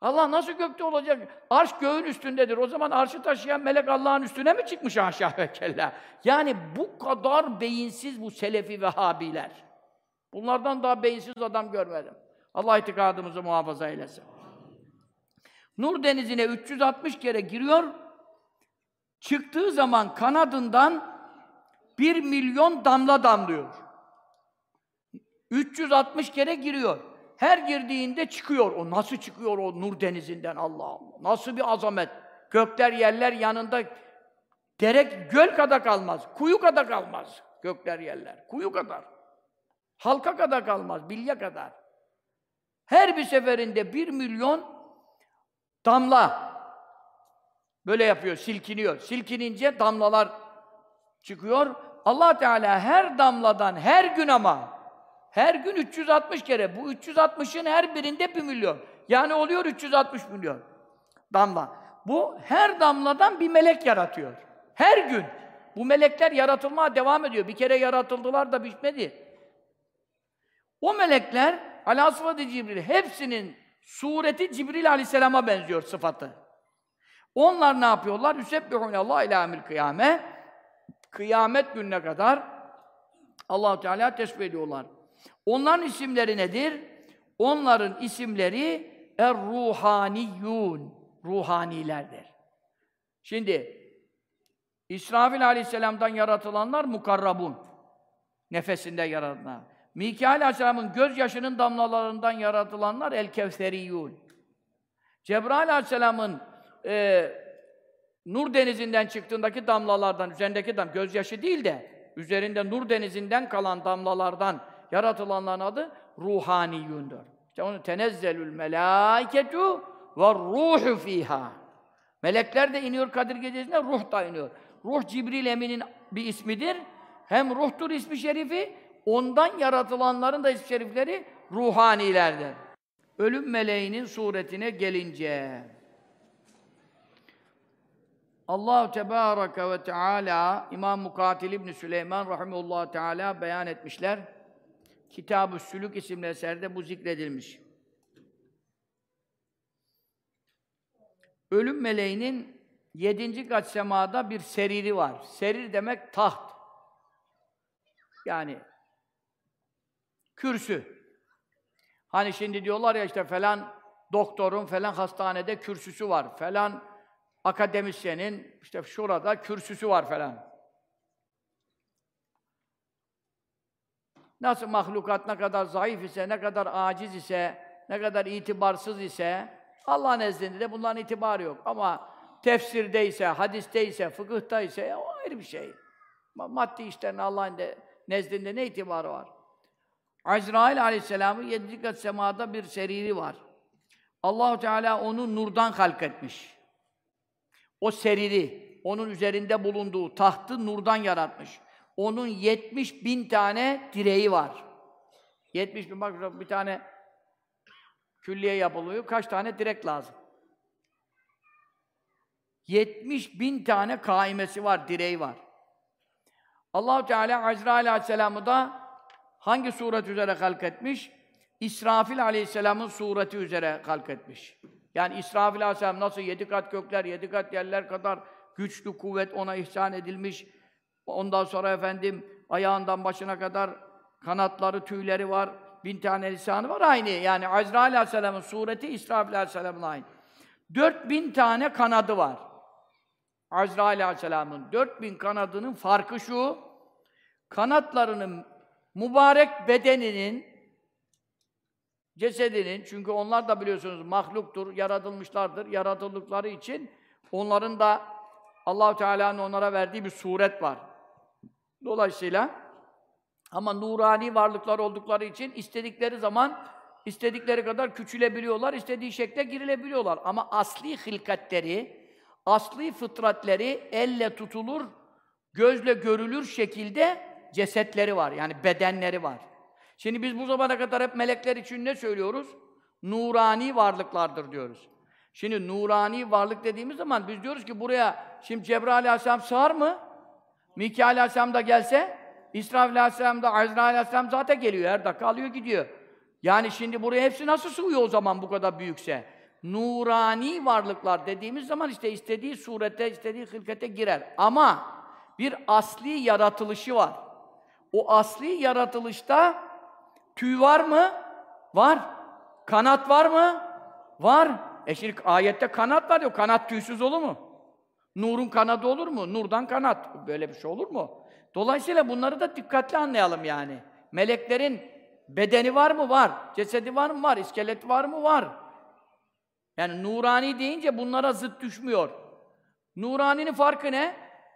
B: Allah nasıl gökte olacak? Arş göğün üstündedir. O zaman arşı taşıyan melek Allah'ın üstüne mi çıkmış haşa ve kella? Yani bu kadar beyinsiz bu Selefi Vehhabiler. Bunlardan daha beyinsiz adam görmedim. Allah itikadımızı muhafaza eylesin. Nur denizine 360 kere giriyor. Çıktığı zaman kanadından bir milyon damla damlıyor. 360 kere giriyor. Her girdiğinde çıkıyor. O nasıl çıkıyor o nur denizinden Allah Allah. Nasıl bir azamet. Gökler yerler yanında derek göl kadar kalmaz. Kuyu kadar kalmaz. Gökler yerler. Kuyu kadar. Halka kadar kalmaz. Bilye kadar. Her bir seferinde bir milyon damla böyle yapıyor, silkiniyor. Silkinince damlalar çıkıyor. Allah Teala her damladan her gün ama her gün 360 kere. Bu 360'ın her birinde bir milyon. Yani oluyor 360 milyon damla. Bu her damladan bir melek yaratıyor. Her gün. Bu melekler yaratılmaya devam ediyor. Bir kere yaratıldılar da bitmedi. O melekler ala sıfatı Cibril hepsinin sureti Cibril aleyhisselama benziyor sıfatı. Onlar ne yapıyorlar? Yüsebbihûne Allah ilâ emil kıyame. Kıyamet gününe kadar allah Teala tesbih ediyorlar. Onların isimleri nedir? Onların isimleri er-ruhaniyyûn. Ruhanilerdir. Şimdi İsrafil aleyhisselamdan yaratılanlar mukarrabun. Nefesinde yaratılanlar. Mikail aleyhisselamın gözyaşının damlalarından yaratılanlar el-kevseriyûn. Cebrail aleyhisselamın e, Nur denizinden çıktığındaki damlalardan, üzerindeki dam, gözyaşı değil de üzerinde Nur denizinden kalan damlalardan yaratılanların adı ruhaniyundur. İşte onu tenezzelül melâiketu ve ruhu fiha. Melekler de iniyor Kadir gecesinde, ruh da iniyor. Ruh Cibril Emin'in bir ismidir. Hem ruhtur ismi şerifi, ondan yaratılanların da ismi şerifleri ruhanilerdir. Ölüm meleğinin suretine gelince Allah Tebaraka ve Teala İmam Mukatil İbn Süleyman rahimehullah Teala beyan etmişler. Kitab-ı Sülük isimli eserde bu zikredilmiş. Ölüm meleğinin yedinci kat semada bir seriri var. Serir demek taht. Yani kürsü. Hani şimdi diyorlar ya işte falan doktorun falan hastanede kürsüsü var. Falan akademisyenin işte şurada kürsüsü var falan. Nasıl mahlukat ne kadar zayıf ise, ne kadar aciz ise, ne kadar itibarsız ise Allah nezdinde de bunların itibarı yok. Ama tefsirde ise, hadiste ise, fıkıhta ise o ayrı bir şey. Maddi işlerin Allah'ın de, nezdinde ne itibarı var? Azrail aleyhisselamın yedinci kat semada bir seriri var. Allahu Teala onu nurdan halk etmiş. O seriri, onun üzerinde bulunduğu tahtı nurdan yaratmış. Onun 70 bin tane direği var. 70 bin, bak bir tane külliye yapılıyor, kaç tane direk lazım? 70 bin tane kaimesi var, direği var. Allahu Teala Azrail Aleyhisselam'ı da hangi suret üzere halk etmiş? İsrafil Aleyhisselam'ın sureti üzere halk etmiş. Yani İsrafil Aleyhisselam nasıl yedi kat gökler, yedi kat yerler kadar güçlü kuvvet ona ihsan edilmiş. Ondan sonra efendim ayağından başına kadar kanatları, tüyleri var. Bin tane lisanı var aynı. Yani Azrail Aleyhisselam'ın sureti İsrafil Aleyhisselam'ın aynı. Dört bin tane kanadı var. Azrail Aleyhisselam'ın dört bin kanadının farkı şu, kanatlarının mübarek bedeninin, cesedinin, çünkü onlar da biliyorsunuz mahluktur, yaratılmışlardır. Yaratıldıkları için onların da Allahu Teala'nın onlara verdiği bir suret var. Dolayısıyla ama nurani varlıklar oldukları için istedikleri zaman istedikleri kadar küçülebiliyorlar, istediği şekle girilebiliyorlar. Ama asli hilkatleri, asli fıtratleri elle tutulur, gözle görülür şekilde cesetleri var. Yani bedenleri var. Şimdi biz bu zamana kadar hep melekler için ne söylüyoruz? Nurani varlıklardır diyoruz. Şimdi nurani varlık dediğimiz zaman biz diyoruz ki buraya şimdi Cebrail aleyhisselam sığar mı? Mikail aleyhisselam da gelse, İsrafil aleyhisselam da, Azrail aleyhisselam zaten geliyor. Her dakika alıyor gidiyor. Yani şimdi buraya hepsi nasıl sığıyor o zaman bu kadar büyükse? Nurani varlıklar dediğimiz zaman işte istediği surete, istediği hılkete girer. Ama bir asli yaratılışı var. O asli yaratılışta tüy var mı? Var. Kanat var mı? Var. E şimdi ayette kanat var diyor. Kanat tüysüz olur mu? Nurun kanadı olur mu? Nurdan kanat. Böyle bir şey olur mu? Dolayısıyla bunları da dikkatli anlayalım yani. Meleklerin bedeni var mı? Var. Cesedi var mı? Var. İskeleti var mı? Var. Yani nurani deyince bunlara zıt düşmüyor. Nuraninin farkı ne?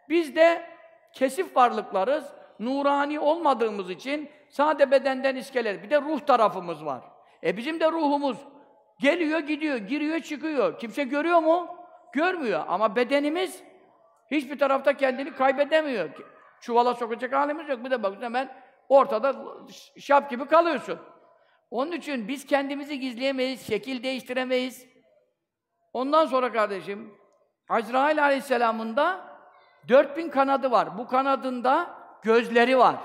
B: Biz de kesif varlıklarız. Nurani olmadığımız için sade bedenden iskelet. Bir de ruh tarafımız var. E bizim de ruhumuz geliyor, gidiyor, giriyor, çıkıyor. Kimse görüyor mu? Görmüyor. Ama bedenimiz hiçbir tarafta kendini kaybedemiyor. Çuvala sokacak halimiz yok. Bir de bakın hemen ortada şap gibi kalıyorsun. Onun için biz kendimizi gizleyemeyiz, şekil değiştiremeyiz. Ondan sonra kardeşim, Azrail Aleyhisselam'ın da 4000 kanadı var. Bu kanadında gözleri var.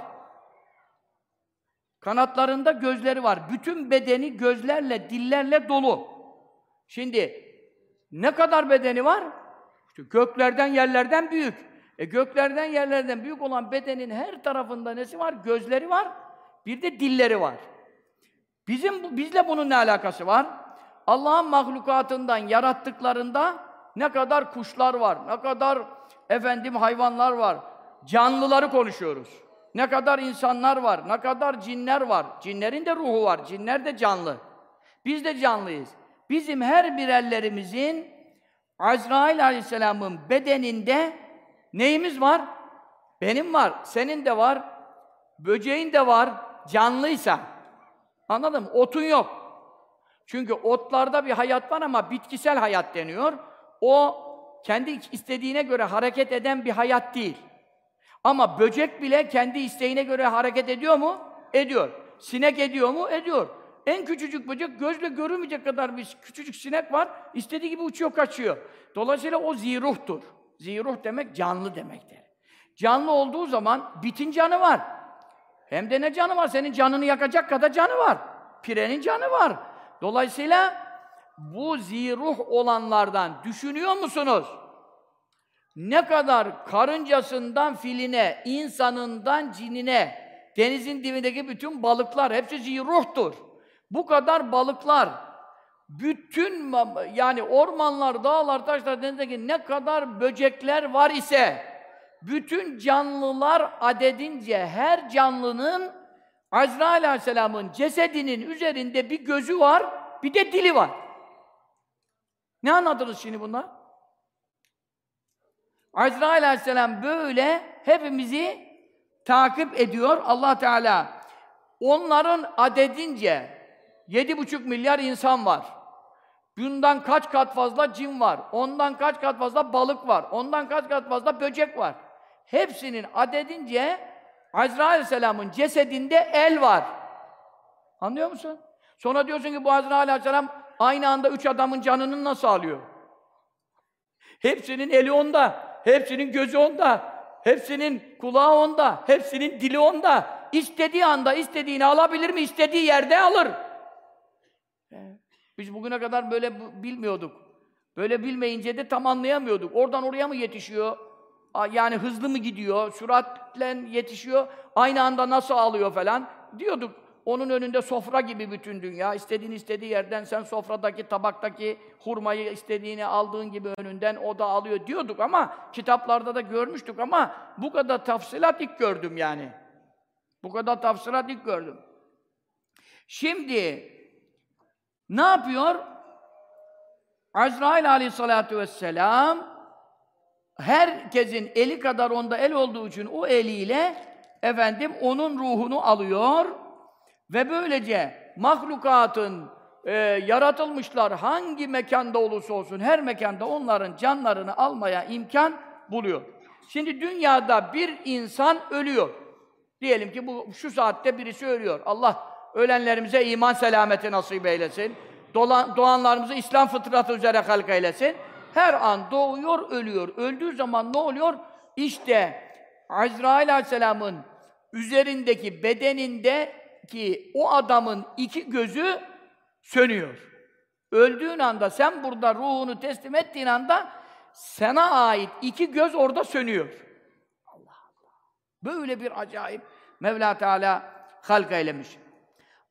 B: Kanatlarında gözleri var. Bütün bedeni gözlerle, dillerle dolu. Şimdi ne kadar bedeni var? İşte göklerden, yerlerden büyük. E göklerden, yerlerden büyük olan bedenin her tarafında nesi var? Gözleri var. Bir de dilleri var. Bizim bizle bunun ne alakası var? Allah'ın mahlukatından yarattıklarında ne kadar kuşlar var, ne kadar efendim hayvanlar var. Canlıları konuşuyoruz. Ne kadar insanlar var, ne kadar cinler var. Cinlerin de ruhu var, cinler de canlı. Biz de canlıyız. Bizim her birerlerimizin Azrail Aleyhisselam'ın bedeninde neyimiz var? Benim var, senin de var, böceğin de var, canlıysa. Anladın mı? Otun yok. Çünkü otlarda bir hayat var ama bitkisel hayat deniyor. O kendi istediğine göre hareket eden bir hayat değil. Ama böcek bile kendi isteğine göre hareket ediyor mu? Ediyor. Sinek ediyor mu? Ediyor. En küçücük böcek gözle görülmeyecek kadar bir küçücük sinek var. İstediği gibi uçuyor, kaçıyor. Dolayısıyla o ziruhtur. Ziruh demek canlı demektir. Canlı olduğu zaman bitin canı var. Hem de ne canı var? Senin canını yakacak kadar canı var. Pirenin canı var. Dolayısıyla bu ziruh olanlardan düşünüyor musunuz? Ne kadar karıncasından filine, insanından cinine, denizin dibindeki bütün balıklar hepsi ziruhtur. Bu kadar balıklar, bütün yani ormanlar, dağlar, taşlar, denizdeki ne kadar böcekler var ise, bütün canlılar adedince her canlının Azrail Aleyhisselam'ın cesedinin üzerinde bir gözü var, bir de dili var. Ne anladınız şimdi bunlar? Azrail Aleyhisselam böyle hepimizi takip ediyor Allah Teala. Onların adedince yedi buçuk milyar insan var. Bundan kaç kat fazla cin var. Ondan kaç kat fazla balık var. Ondan kaç kat fazla böcek var. Hepsinin adedince Azrail Aleyhisselam'ın cesedinde el var. Anlıyor musun? Sonra diyorsun ki bu Azrail Aleyhisselam aynı anda üç adamın canını nasıl alıyor? Hepsinin eli onda, hepsinin gözü onda, hepsinin kulağı onda, hepsinin dili onda. İstediği anda istediğini alabilir mi? İstediği yerde alır. Biz bugüne kadar böyle bilmiyorduk. Böyle bilmeyince de tam anlayamıyorduk. Oradan oraya mı yetişiyor? Yani hızlı mı gidiyor? Süratle yetişiyor? Aynı anda nasıl alıyor falan? Diyorduk. Onun önünde sofra gibi bütün dünya. İstediğin istediği yerden sen sofradaki, tabaktaki hurmayı istediğini aldığın gibi önünden o da alıyor diyorduk ama kitaplarda da görmüştük ama bu kadar tafsilat ilk gördüm yani. Bu kadar tafsilat ilk gördüm. Şimdi ne yapıyor? Azrail aleyhissalatu vesselam herkesin eli kadar onda el olduğu için o eliyle efendim onun ruhunu alıyor ve böylece mahlukatın e, yaratılmışlar hangi mekanda olursa olsun her mekanda onların canlarını almaya imkan buluyor. Şimdi dünyada bir insan ölüyor. Diyelim ki bu şu saatte birisi ölüyor. Allah ölenlerimize iman selameti nasip eylesin. Dolan, doğanlarımızı İslam fıtratı üzere halk eylesin. Her an doğuyor, ölüyor. Öldüğü zaman ne oluyor? İşte Azrail Aleyhisselam'ın üzerindeki bedenindeki o adamın iki gözü sönüyor. Öldüğün anda sen burada ruhunu teslim ettiğin anda sana ait iki göz orada sönüyor. Böyle bir acayip Mevla Teala halk eylemiş.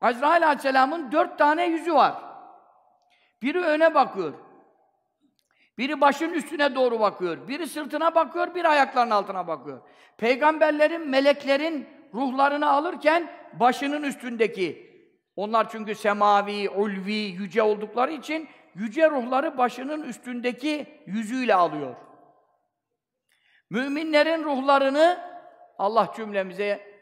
B: Azrail Aleyhisselam'ın dört tane yüzü var. Biri öne bakıyor. Biri başın üstüne doğru bakıyor. Biri sırtına bakıyor, biri ayaklarının altına bakıyor. Peygamberlerin, meleklerin ruhlarını alırken başının üstündeki onlar çünkü semavi, ulvi, yüce oldukları için yüce ruhları başının üstündeki yüzüyle alıyor. Müminlerin ruhlarını Allah cümlemize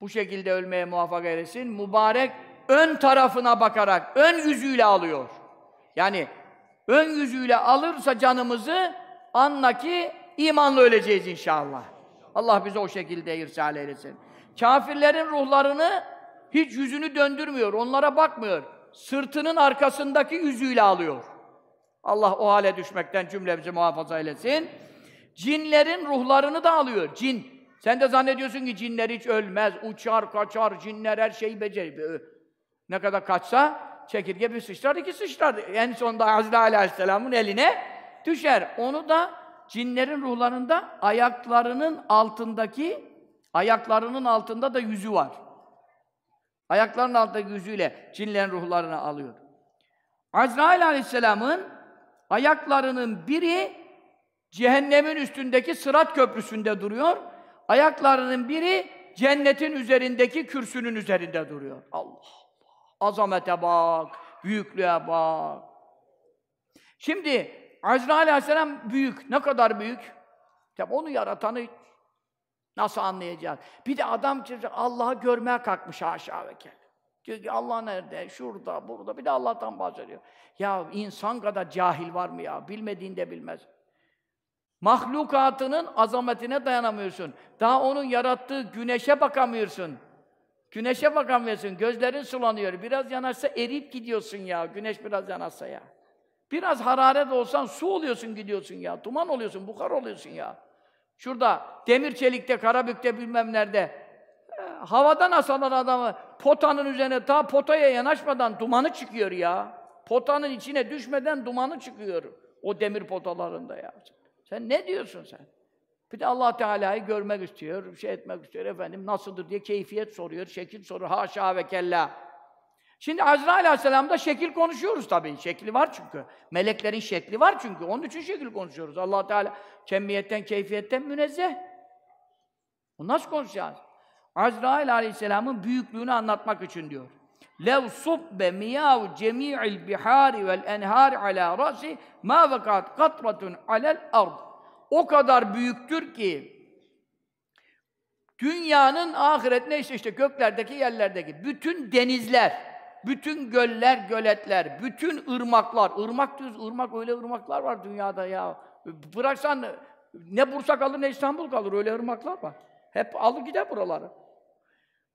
B: bu şekilde ölmeye muvaffak eylesin. Mübarek ön tarafına bakarak, ön yüzüyle alıyor. Yani ön yüzüyle alırsa canımızı anla ki imanla öleceğiz inşallah. Allah bize o şekilde irsal eylesin. Kafirlerin ruhlarını hiç yüzünü döndürmüyor, onlara bakmıyor. Sırtının arkasındaki yüzüyle alıyor. Allah o hale düşmekten cümlemizi muhafaza eylesin. Cinlerin ruhlarını da alıyor. Cin. Sen de zannediyorsun ki cinler hiç ölmez, uçar, kaçar, cinler her şeyi becerir. Ne kadar kaçsa çekirge bir sıçrar, iki sıçrar. En sonunda Azrail Aleyhisselam'ın eline düşer. Onu da cinlerin ruhlarında ayaklarının altındaki, ayaklarının altında da yüzü var. Ayaklarının altındaki yüzüyle cinlerin ruhlarını alıyor. Azrail Aleyhisselam'ın ayaklarının biri cehennemin üstündeki sırat köprüsünde duruyor. Ayaklarının biri cennetin üzerindeki kürsünün üzerinde duruyor. Allah Allah. Azamete bak, büyüklüğe bak. Şimdi Azrail Aleyhisselam büyük. Ne kadar büyük? Tabi onu yaratanı nasıl anlayacağız? Bir de adam Allah'ı görmeye kalkmış haşa ve kella. Diyor ki Allah nerede? Şurada, burada. Bir de Allah'tan bahsediyor. Ya insan kadar cahil var mı ya? Bilmediğinde bilmez. Mahlukatının azametine dayanamıyorsun. Daha onun yarattığı güneşe bakamıyorsun. Güneşe bakamıyorsun. Gözlerin sulanıyor. Biraz yanaşsa eriyip gidiyorsun ya. Güneş biraz yanaşsa ya. Biraz hararet olsan su oluyorsun gidiyorsun ya. Duman oluyorsun, buhar oluyorsun ya. Şurada demir çelikte, karabükte bilmem nerede e, havadan asalar adamı potanın üzerine ta potaya yanaşmadan dumanı çıkıyor ya. Potanın içine düşmeden dumanı çıkıyor o demir potalarında ya. Sen ne diyorsun sen? Bir de Allah Teala'yı görmek istiyor, şey etmek istiyor efendim nasıldır diye keyfiyet soruyor, şekil soruyor. Haşa ve kella. Şimdi Azrail Aleyhisselam'da şekil konuşuyoruz tabii. Şekli var çünkü. Meleklerin şekli var çünkü. Onun için şekil konuşuyoruz. Allah Teala kemmiyetten, keyfiyetten münezzeh. Bu nasıl konuşacağız? Azrail Aleyhisselam'ın büyüklüğünü anlatmak için diyor. لَوْ صُبَّ مِيَاوْ جَمِيعِ الْبِحَارِ وَالْاَنْهَارِ عَلَى رَأْسِ مَا وَقَعَتْ قَطْرَةٌ عَلَى الْأَرْضِ O kadar büyüktür ki dünyanın ahiret neyse işte göklerdeki yerlerdeki bütün denizler, bütün göller, göletler, bütün ırmaklar, ırmak düz ırmak öyle ırmaklar var dünyada ya. Bıraksan ne Bursa kalır ne İstanbul kalır öyle ırmaklar var. Hep alır gider buraları.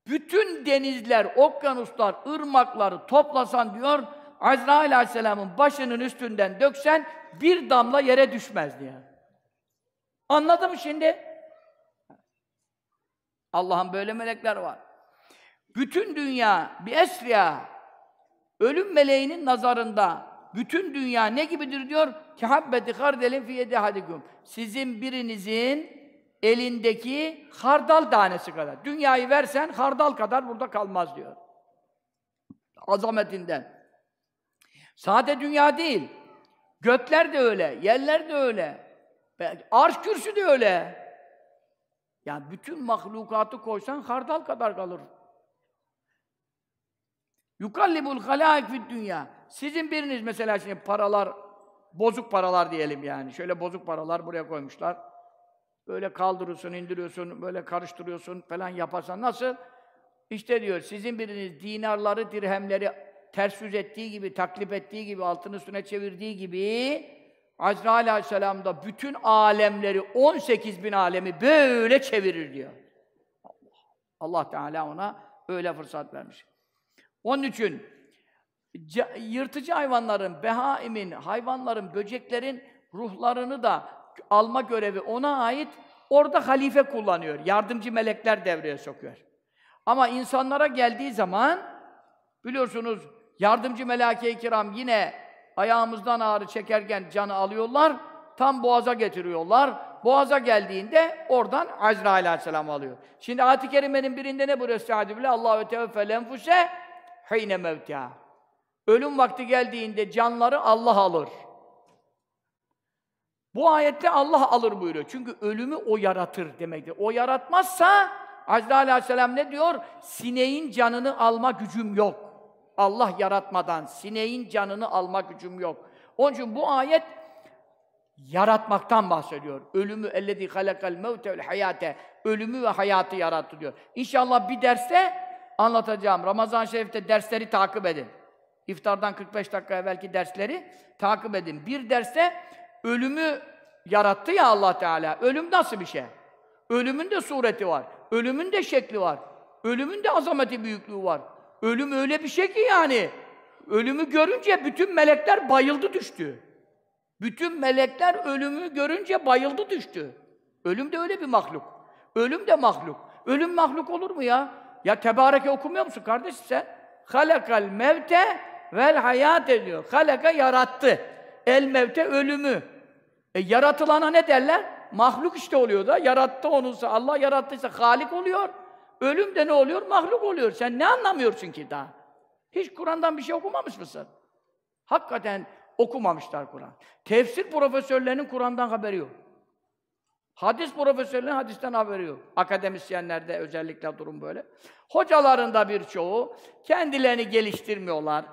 B: Bütün denizler, okyanuslar, ırmakları toplasan diyor, Azrail aleyhisselamın başının üstünden döksen bir damla yere düşmez diye. Anladın mı şimdi? Allah'ın böyle melekler var. Bütün dünya bir esriya ölüm meleğinin nazarında bütün dünya ne gibidir diyor? Ki habbeti hardelin fi yedi hadikum. Sizin birinizin elindeki hardal tanesi kadar. Dünyayı versen hardal kadar burada kalmaz diyor. Azametinden. Sade dünya değil. Gökler de öyle, yerler de öyle. Arş kürsü de öyle. Yani bütün mahlukatı koysan hardal kadar kalır. Yukallibul halaik fid dünya. Sizin biriniz mesela şimdi paralar, bozuk paralar diyelim yani. Şöyle bozuk paralar buraya koymuşlar. Böyle kaldırıyorsun, indiriyorsun, böyle karıştırıyorsun falan yaparsan nasıl? İşte diyor, sizin biriniz dinarları, dirhemleri ters yüz ettiği gibi, taklip ettiği gibi, altın üstüne çevirdiği gibi Azrail Aleyhisselam da bütün alemleri, 18 bin alemi böyle çevirir diyor. Allah Teala ona öyle fırsat vermiş. Onun için yırtıcı hayvanların, behaimin, hayvanların, böceklerin ruhlarını da alma görevi ona ait. Orada halife kullanıyor. Yardımcı melekler devreye sokuyor. Ama insanlara geldiği zaman biliyorsunuz yardımcı meleke-i kiram yine ayağımızdan ağrı çekerken canı alıyorlar. Tam boğaza getiriyorlar. Boğaza geldiğinde oradan Azrail aleyhisselam alıyor. Şimdi ayet-i kerimenin birinde ne buyuruyor Estaizu billah? Allahu teveffel enfuse heyne mevtiha. Ölüm vakti geldiğinde canları Allah alır. Bu ayette Allah alır buyuruyor. Çünkü ölümü o yaratır demektir. O yaratmazsa Azrail Aleyhisselam ne diyor? Sineğin canını alma gücüm yok. Allah yaratmadan sineğin canını alma gücüm yok. Onun için bu ayet yaratmaktan bahsediyor. Ölümü ellezî halakal mevte vel hayate ölümü ve hayatı yarattı diyor. İnşallah bir derste anlatacağım. Ramazan Şerif'te dersleri takip edin. İftardan 45 dakika evvelki dersleri takip edin. Bir derste ölümü yarattı ya Allah Teala. Ölüm nasıl bir şey? Ölümün de sureti var. Ölümün de şekli var. Ölümün de azameti büyüklüğü var. Ölüm öyle bir şey ki yani. Ölümü görünce bütün melekler bayıldı düştü. Bütün melekler ölümü görünce bayıldı düştü. Ölüm de öyle bir mahluk. Ölüm de mahluk. Ölüm mahluk olur mu ya? Ya tebareke okumuyor musun kardeşim sen? Halakal mevte vel hayat ediyor. Halaka yarattı. El mevte ölümü. E yaratılana ne derler? Mahluk işte oluyor da. Yarattı onunsa, Allah yarattıysa halik oluyor. Ölüm de ne oluyor? Mahluk oluyor. Sen ne anlamıyorsun ki daha? Hiç Kur'an'dan bir şey okumamış mısın? Hakikaten okumamışlar Kur'an. Tefsir profesörlerinin Kur'an'dan haberi yok. Hadis profesörlerinin hadisten haberi yok. Akademisyenlerde özellikle durum böyle. Hocaların da birçoğu kendilerini geliştirmiyorlar.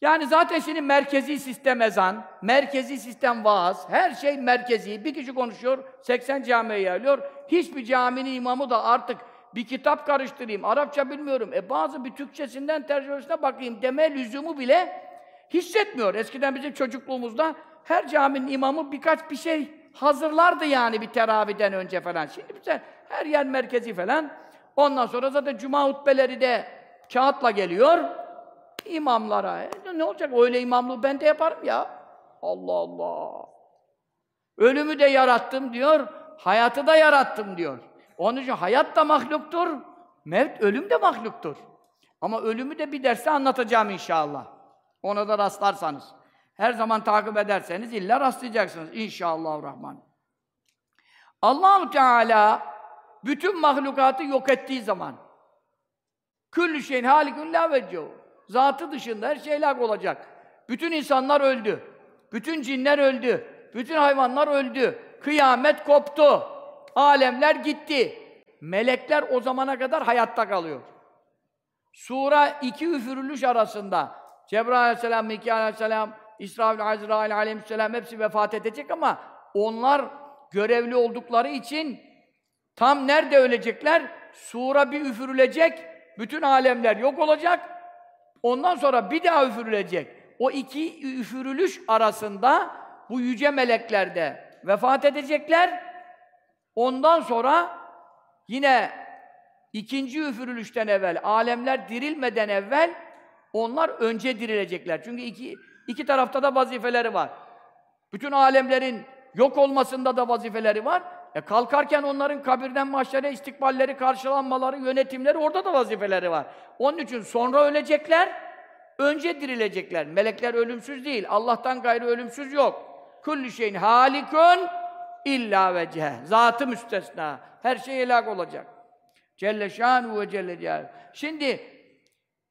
B: Yani zaten şimdi merkezi sistem ezan, merkezi sistem vaaz, her şey merkezi. Bir kişi konuşuyor, 80 camiye yayılıyor. Hiçbir caminin imamı da artık bir kitap karıştırayım, Arapça bilmiyorum. E bazı bir Türkçesinden tercümesine bakayım deme lüzumu bile hissetmiyor. Eskiden bizim çocukluğumuzda her caminin imamı birkaç bir şey hazırlardı yani bir teraviden önce falan. Şimdi bize her yer merkezi falan. Ondan sonra zaten cuma hutbeleri de kağıtla geliyor imamlara. E, ne olacak? Öyle imamlığı ben de yaparım ya. Allah Allah. Ölümü de yarattım diyor, hayatı da yarattım diyor. Onun için hayat da mahluktur, mevt, ölüm de mahluktur. Ama ölümü de bir derste anlatacağım inşallah. Ona da rastlarsanız. Her zaman takip ederseniz illa rastlayacaksınız inşallah rahman. Allahu Teala bütün mahlukatı yok ettiği zaman küllü şeyin halikun la Zatı dışında her şey helak olacak. Bütün insanlar öldü. Bütün cinler öldü. Bütün hayvanlar öldü. Kıyamet koptu. Alemler gitti. Melekler o zamana kadar hayatta kalıyor. Sura iki üfürülüş arasında Cebrail aleyhisselam, Mikail aleyhisselam, İsrafil, Azrail aleyhisselam hepsi vefat edecek ama onlar görevli oldukları için tam nerede ölecekler? Sura bir üfürülecek, bütün alemler yok olacak, Ondan sonra bir daha üfürülecek. O iki üfürülüş arasında bu yüce melekler de vefat edecekler. Ondan sonra yine ikinci üfürülüşten evvel, alemler dirilmeden evvel Onlar önce dirilecekler. Çünkü iki, iki tarafta da vazifeleri var. Bütün alemlerin yok olmasında da vazifeleri var. E kalkarken onların kabirden mahşere istikballeri, karşılanmaları, yönetimleri orada da vazifeleri var. Onun için sonra ölecekler, önce dirilecekler. Melekler ölümsüz değil. Allah'tan gayrı ölümsüz yok. Kulli şeyin halikun illa vecehe. Zatı müstesna. Her şey helak olacak. Celle şanu ve celle. Şimdi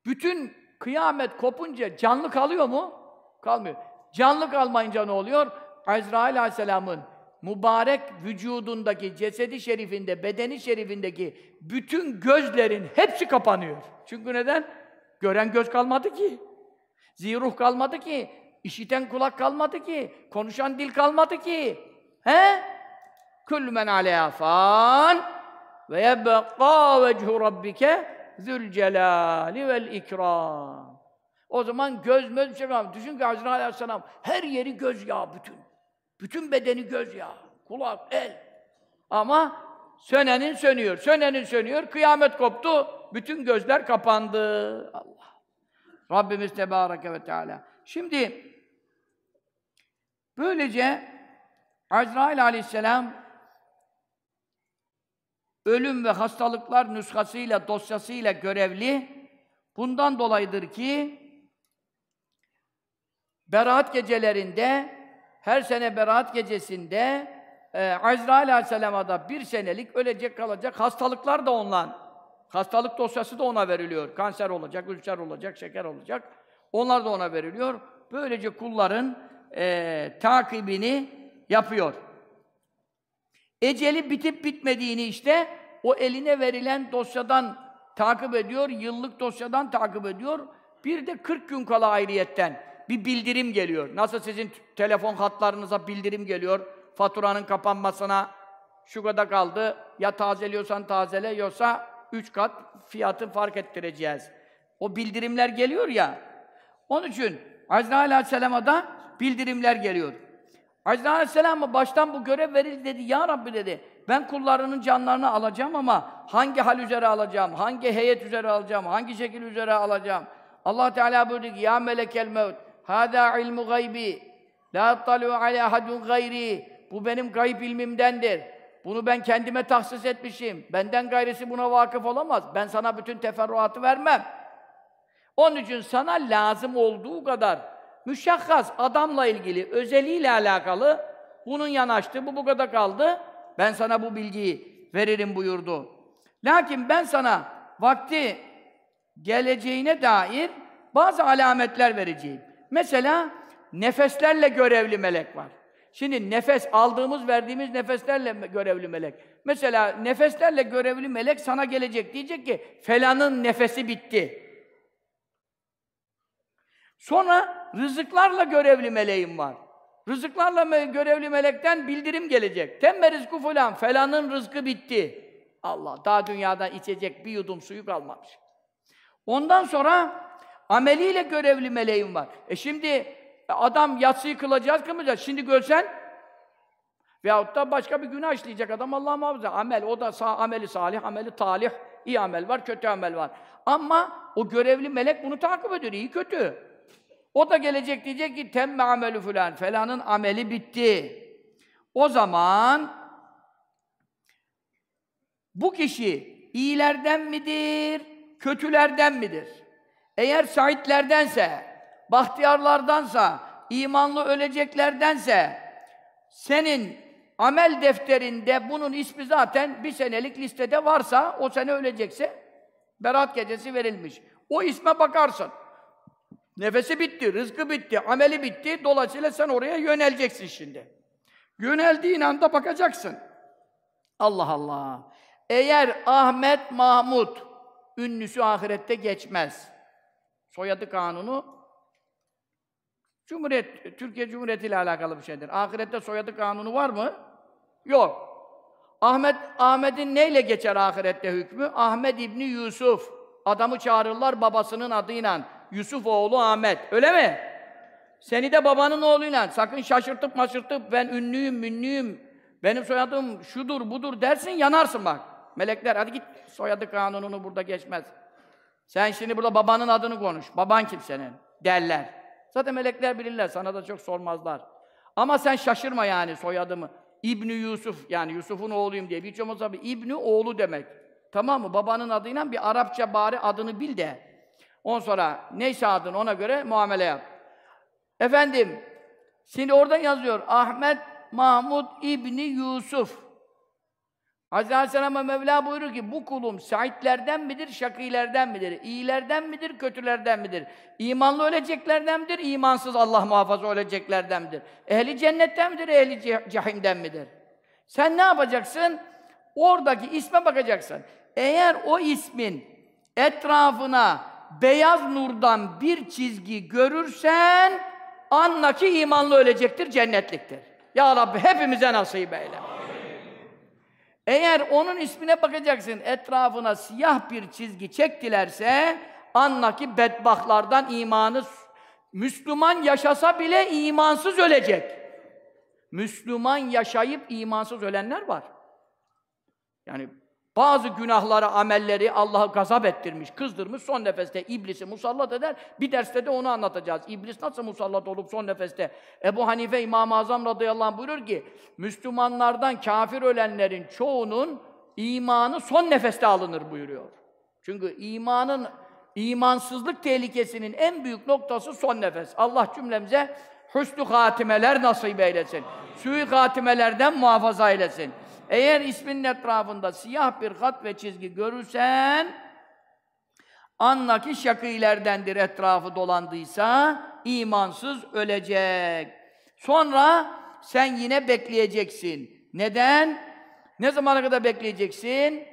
B: bütün kıyamet kopunca canlı kalıyor mu? Kalmıyor. Canlı kalmayınca ne oluyor? Azrail Aleyhisselam'ın mübarek vücudundaki, cesedi şerifinde, bedeni şerifindeki bütün gözlerin hepsi kapanıyor. Çünkü neden? Gören göz kalmadı ki. Ziruh kalmadı ki. işiten kulak kalmadı ki. Konuşan dil kalmadı ki. He? Kullu men aleyha fan ve yebqa vechu rabbike zülcelali vel ikram. O zaman göz möz bir şey kalmadı. Düşün ki Hazreti Aleyhisselam her yeri göz yağı bütün. Bütün bedeni göz yağı. Kulak, el. Ama sönenin sönüyor, sönenin sönüyor. Kıyamet koptu. Bütün gözler kapandı. Allah. Rabbimiz Tebareke ve Teala. Şimdi böylece Azrail Aleyhisselam ölüm ve hastalıklar nüshasıyla, dosyasıyla görevli. Bundan dolayıdır ki Berat gecelerinde her sene Berat gecesinde e, Azrail Aleyhisselam'a da bir senelik ölecek kalacak hastalıklar da ondan. Hastalık dosyası da ona veriliyor. Kanser olacak, ülser olacak, şeker olacak. Onlar da ona veriliyor. Böylece kulların e, takibini yapıyor. Eceli bitip bitmediğini işte o eline verilen dosyadan takip ediyor, yıllık dosyadan takip ediyor. Bir de 40 gün kala ayrıyetten bir bildirim geliyor. Nasıl sizin telefon hatlarınıza bildirim geliyor, faturanın kapanmasına şu kadar kaldı, ya tazeliyorsan tazele, yoksa 3 kat fiyatı fark ettireceğiz. O bildirimler geliyor ya, onun için Azrail Aleyhisselam'a da bildirimler geliyor. Azrail Aleyhisselam'a baştan bu görev verildi dedi, Ya Rabbi dedi, ben kullarının canlarını alacağım ama hangi hal üzere alacağım, hangi heyet üzere alacağım, hangi şekil üzere alacağım? Allah Teala buyurdu ki, Ya melekel mevt, hâdâ ilmu gaybi, la attalû alâ hadun gayri, bu benim gayb ilmimdendir. Bunu ben kendime tahsis etmişim. Benden gayrisi buna vakıf olamaz. Ben sana bütün teferruatı vermem. Onun için sana lazım olduğu kadar müşahhas adamla ilgili, özeliyle alakalı bunun yanaştı, bu bu kadar kaldı. Ben sana bu bilgiyi veririm buyurdu. Lakin ben sana vakti geleceğine dair bazı alametler vereceğim. Mesela nefeslerle görevli melek var. Şimdi nefes, aldığımız, verdiğimiz nefeslerle görevli melek. Mesela nefeslerle görevli melek sana gelecek. Diyecek ki, felanın nefesi bitti. Sonra rızıklarla görevli meleğim var. Rızıklarla me görevli melekten bildirim gelecek. Temme rizku falan, felanın rızkı bitti. Allah, daha dünyada içecek bir yudum suyu kalmamış. Ondan sonra ameliyle görevli meleğim var. E şimdi adam yatsıyı kılacağız, kılmayacağız. Şimdi görsen veyahut da başka bir günah işleyecek adam Allah muhafaza. Amel, o da sağ, ameli salih, ameli talih. iyi amel var, kötü amel var. Ama o görevli melek bunu takip ediyor, iyi kötü. O da gelecek diyecek ki temme amelü filan, felanın ameli bitti. O zaman bu kişi iyilerden midir, kötülerden midir? Eğer saitlerdense, bahtiyarlardansa, imanlı öleceklerdense, senin amel defterinde bunun ismi zaten bir senelik listede varsa, o sene ölecekse, berat gecesi verilmiş. O isme bakarsın. Nefesi bitti, rızkı bitti, ameli bitti. Dolayısıyla sen oraya yöneleceksin şimdi. Yöneldiğin anda bakacaksın. Allah Allah. Eğer Ahmet Mahmut ünlüsü ahirette geçmez. Soyadı kanunu Cumhuriyet, Türkiye Cumhuriyeti ile alakalı bir şeydir. Ahirette soyadı kanunu var mı? Yok. Ahmet Ahmet'in neyle geçer ahirette hükmü? Ahmet İbni Yusuf. Adamı çağırırlar babasının adıyla. Yusuf oğlu Ahmet. Öyle mi? Seni de babanın oğluyla sakın şaşırtıp maşırtıp ben ünlüyüm, münlüyüm, benim soyadım şudur, budur dersin yanarsın bak. Melekler hadi git soyadı kanununu burada geçmez. Sen şimdi burada babanın adını konuş. Baban kim senin? Derler. Zaten melekler bilirler. Sana da çok sormazlar. Ama sen şaşırma yani soyadımı. İbni Yusuf yani Yusuf'un oğluyum diye. Birçok olmasa bir İbni oğlu demek. Tamam mı? Babanın adıyla bir Arapça bari adını bil de. On sonra neyse adın ona göre muamele yap. Efendim, şimdi orada yazıyor Ahmet Mahmud İbni Yusuf. Hazreti Aleyhisselam'a Mevla buyuruyor ki bu kulum saitlerden midir, şakilerden midir? İyilerden midir, kötülerden midir? İmanlı öleceklerden midir, imansız Allah muhafaza öleceklerden midir? Ehli cennetten midir, ehli ceh- cehimden midir? Sen ne yapacaksın? Oradaki isme bakacaksın. Eğer o ismin etrafına beyaz nurdan bir çizgi görürsen anla ki imanlı ölecektir, cennetliktir. Ya Rabbi hepimize nasip eyle. Eğer onun ismine bakacaksın, etrafına siyah bir çizgi çektilerse, anla ki bedbahtlardan imanı, Müslüman yaşasa bile imansız ölecek. Müslüman yaşayıp imansız ölenler var. Yani bazı günahları, amelleri Allah'ı gazap ettirmiş, kızdırmış, son nefeste iblisi musallat eder. Bir derste de onu anlatacağız. İblis nasıl musallat olup son nefeste? Ebu Hanife İmam-ı Azam radıyallahu anh buyurur ki, Müslümanlardan kafir ölenlerin çoğunun imanı son nefeste alınır buyuruyor. Çünkü imanın, imansızlık tehlikesinin en büyük noktası son nefes. Allah cümlemize hüsnü hatimeler nasip eylesin. Sui hatimelerden muhafaza eylesin. Eğer isminin etrafında siyah bir hat ve çizgi görürsen, anla ki şakîlerdendir etrafı dolandıysa, imansız ölecek. Sonra sen yine bekleyeceksin. Neden? Ne zamana kadar bekleyeceksin?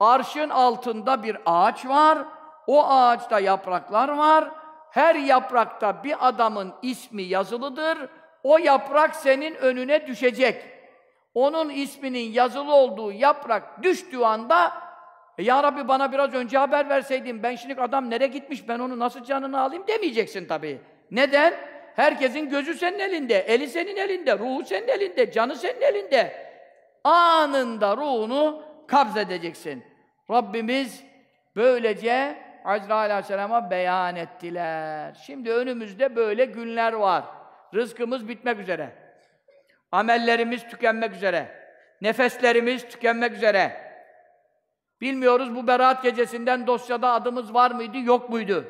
B: Arşın altında bir ağaç var. O ağaçta yapraklar var. Her yaprakta bir adamın ismi yazılıdır. O yaprak senin önüne düşecek. Onun isminin yazılı olduğu yaprak düştüğü anda "E Ya Rabbi bana biraz önce haber verseydin ben şimdi adam nereye gitmiş ben onu nasıl canını alayım demeyeceksin tabii. Neden? Herkesin gözü senin elinde, eli senin elinde, ruhu senin elinde, canı senin elinde. Anında ruhunu kabz edeceksin. Rabbimiz böylece Azrail Aleyhisselam'a beyan ettiler. Şimdi önümüzde böyle günler var. Rızkımız bitmek üzere. Amellerimiz tükenmek üzere. Nefeslerimiz tükenmek üzere. Bilmiyoruz bu beraat gecesinden dosyada adımız var mıydı, yok muydu?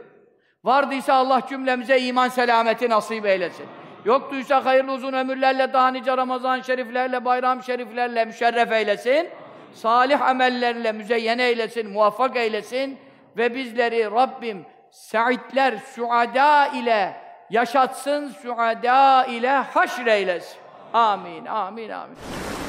B: Vardıysa Allah cümlemize iman selameti nasip eylesin. Yoktuysa hayırlı uzun ömürlerle, daha nice Ramazan şeriflerle, bayram şeriflerle müşerref eylesin. Salih amellerle müzeyyen eylesin, muvaffak eylesin. Ve bizleri Rabbim saitler, suada ile yaşatsın, suada ile haşreylesin. Amin, amin, amin.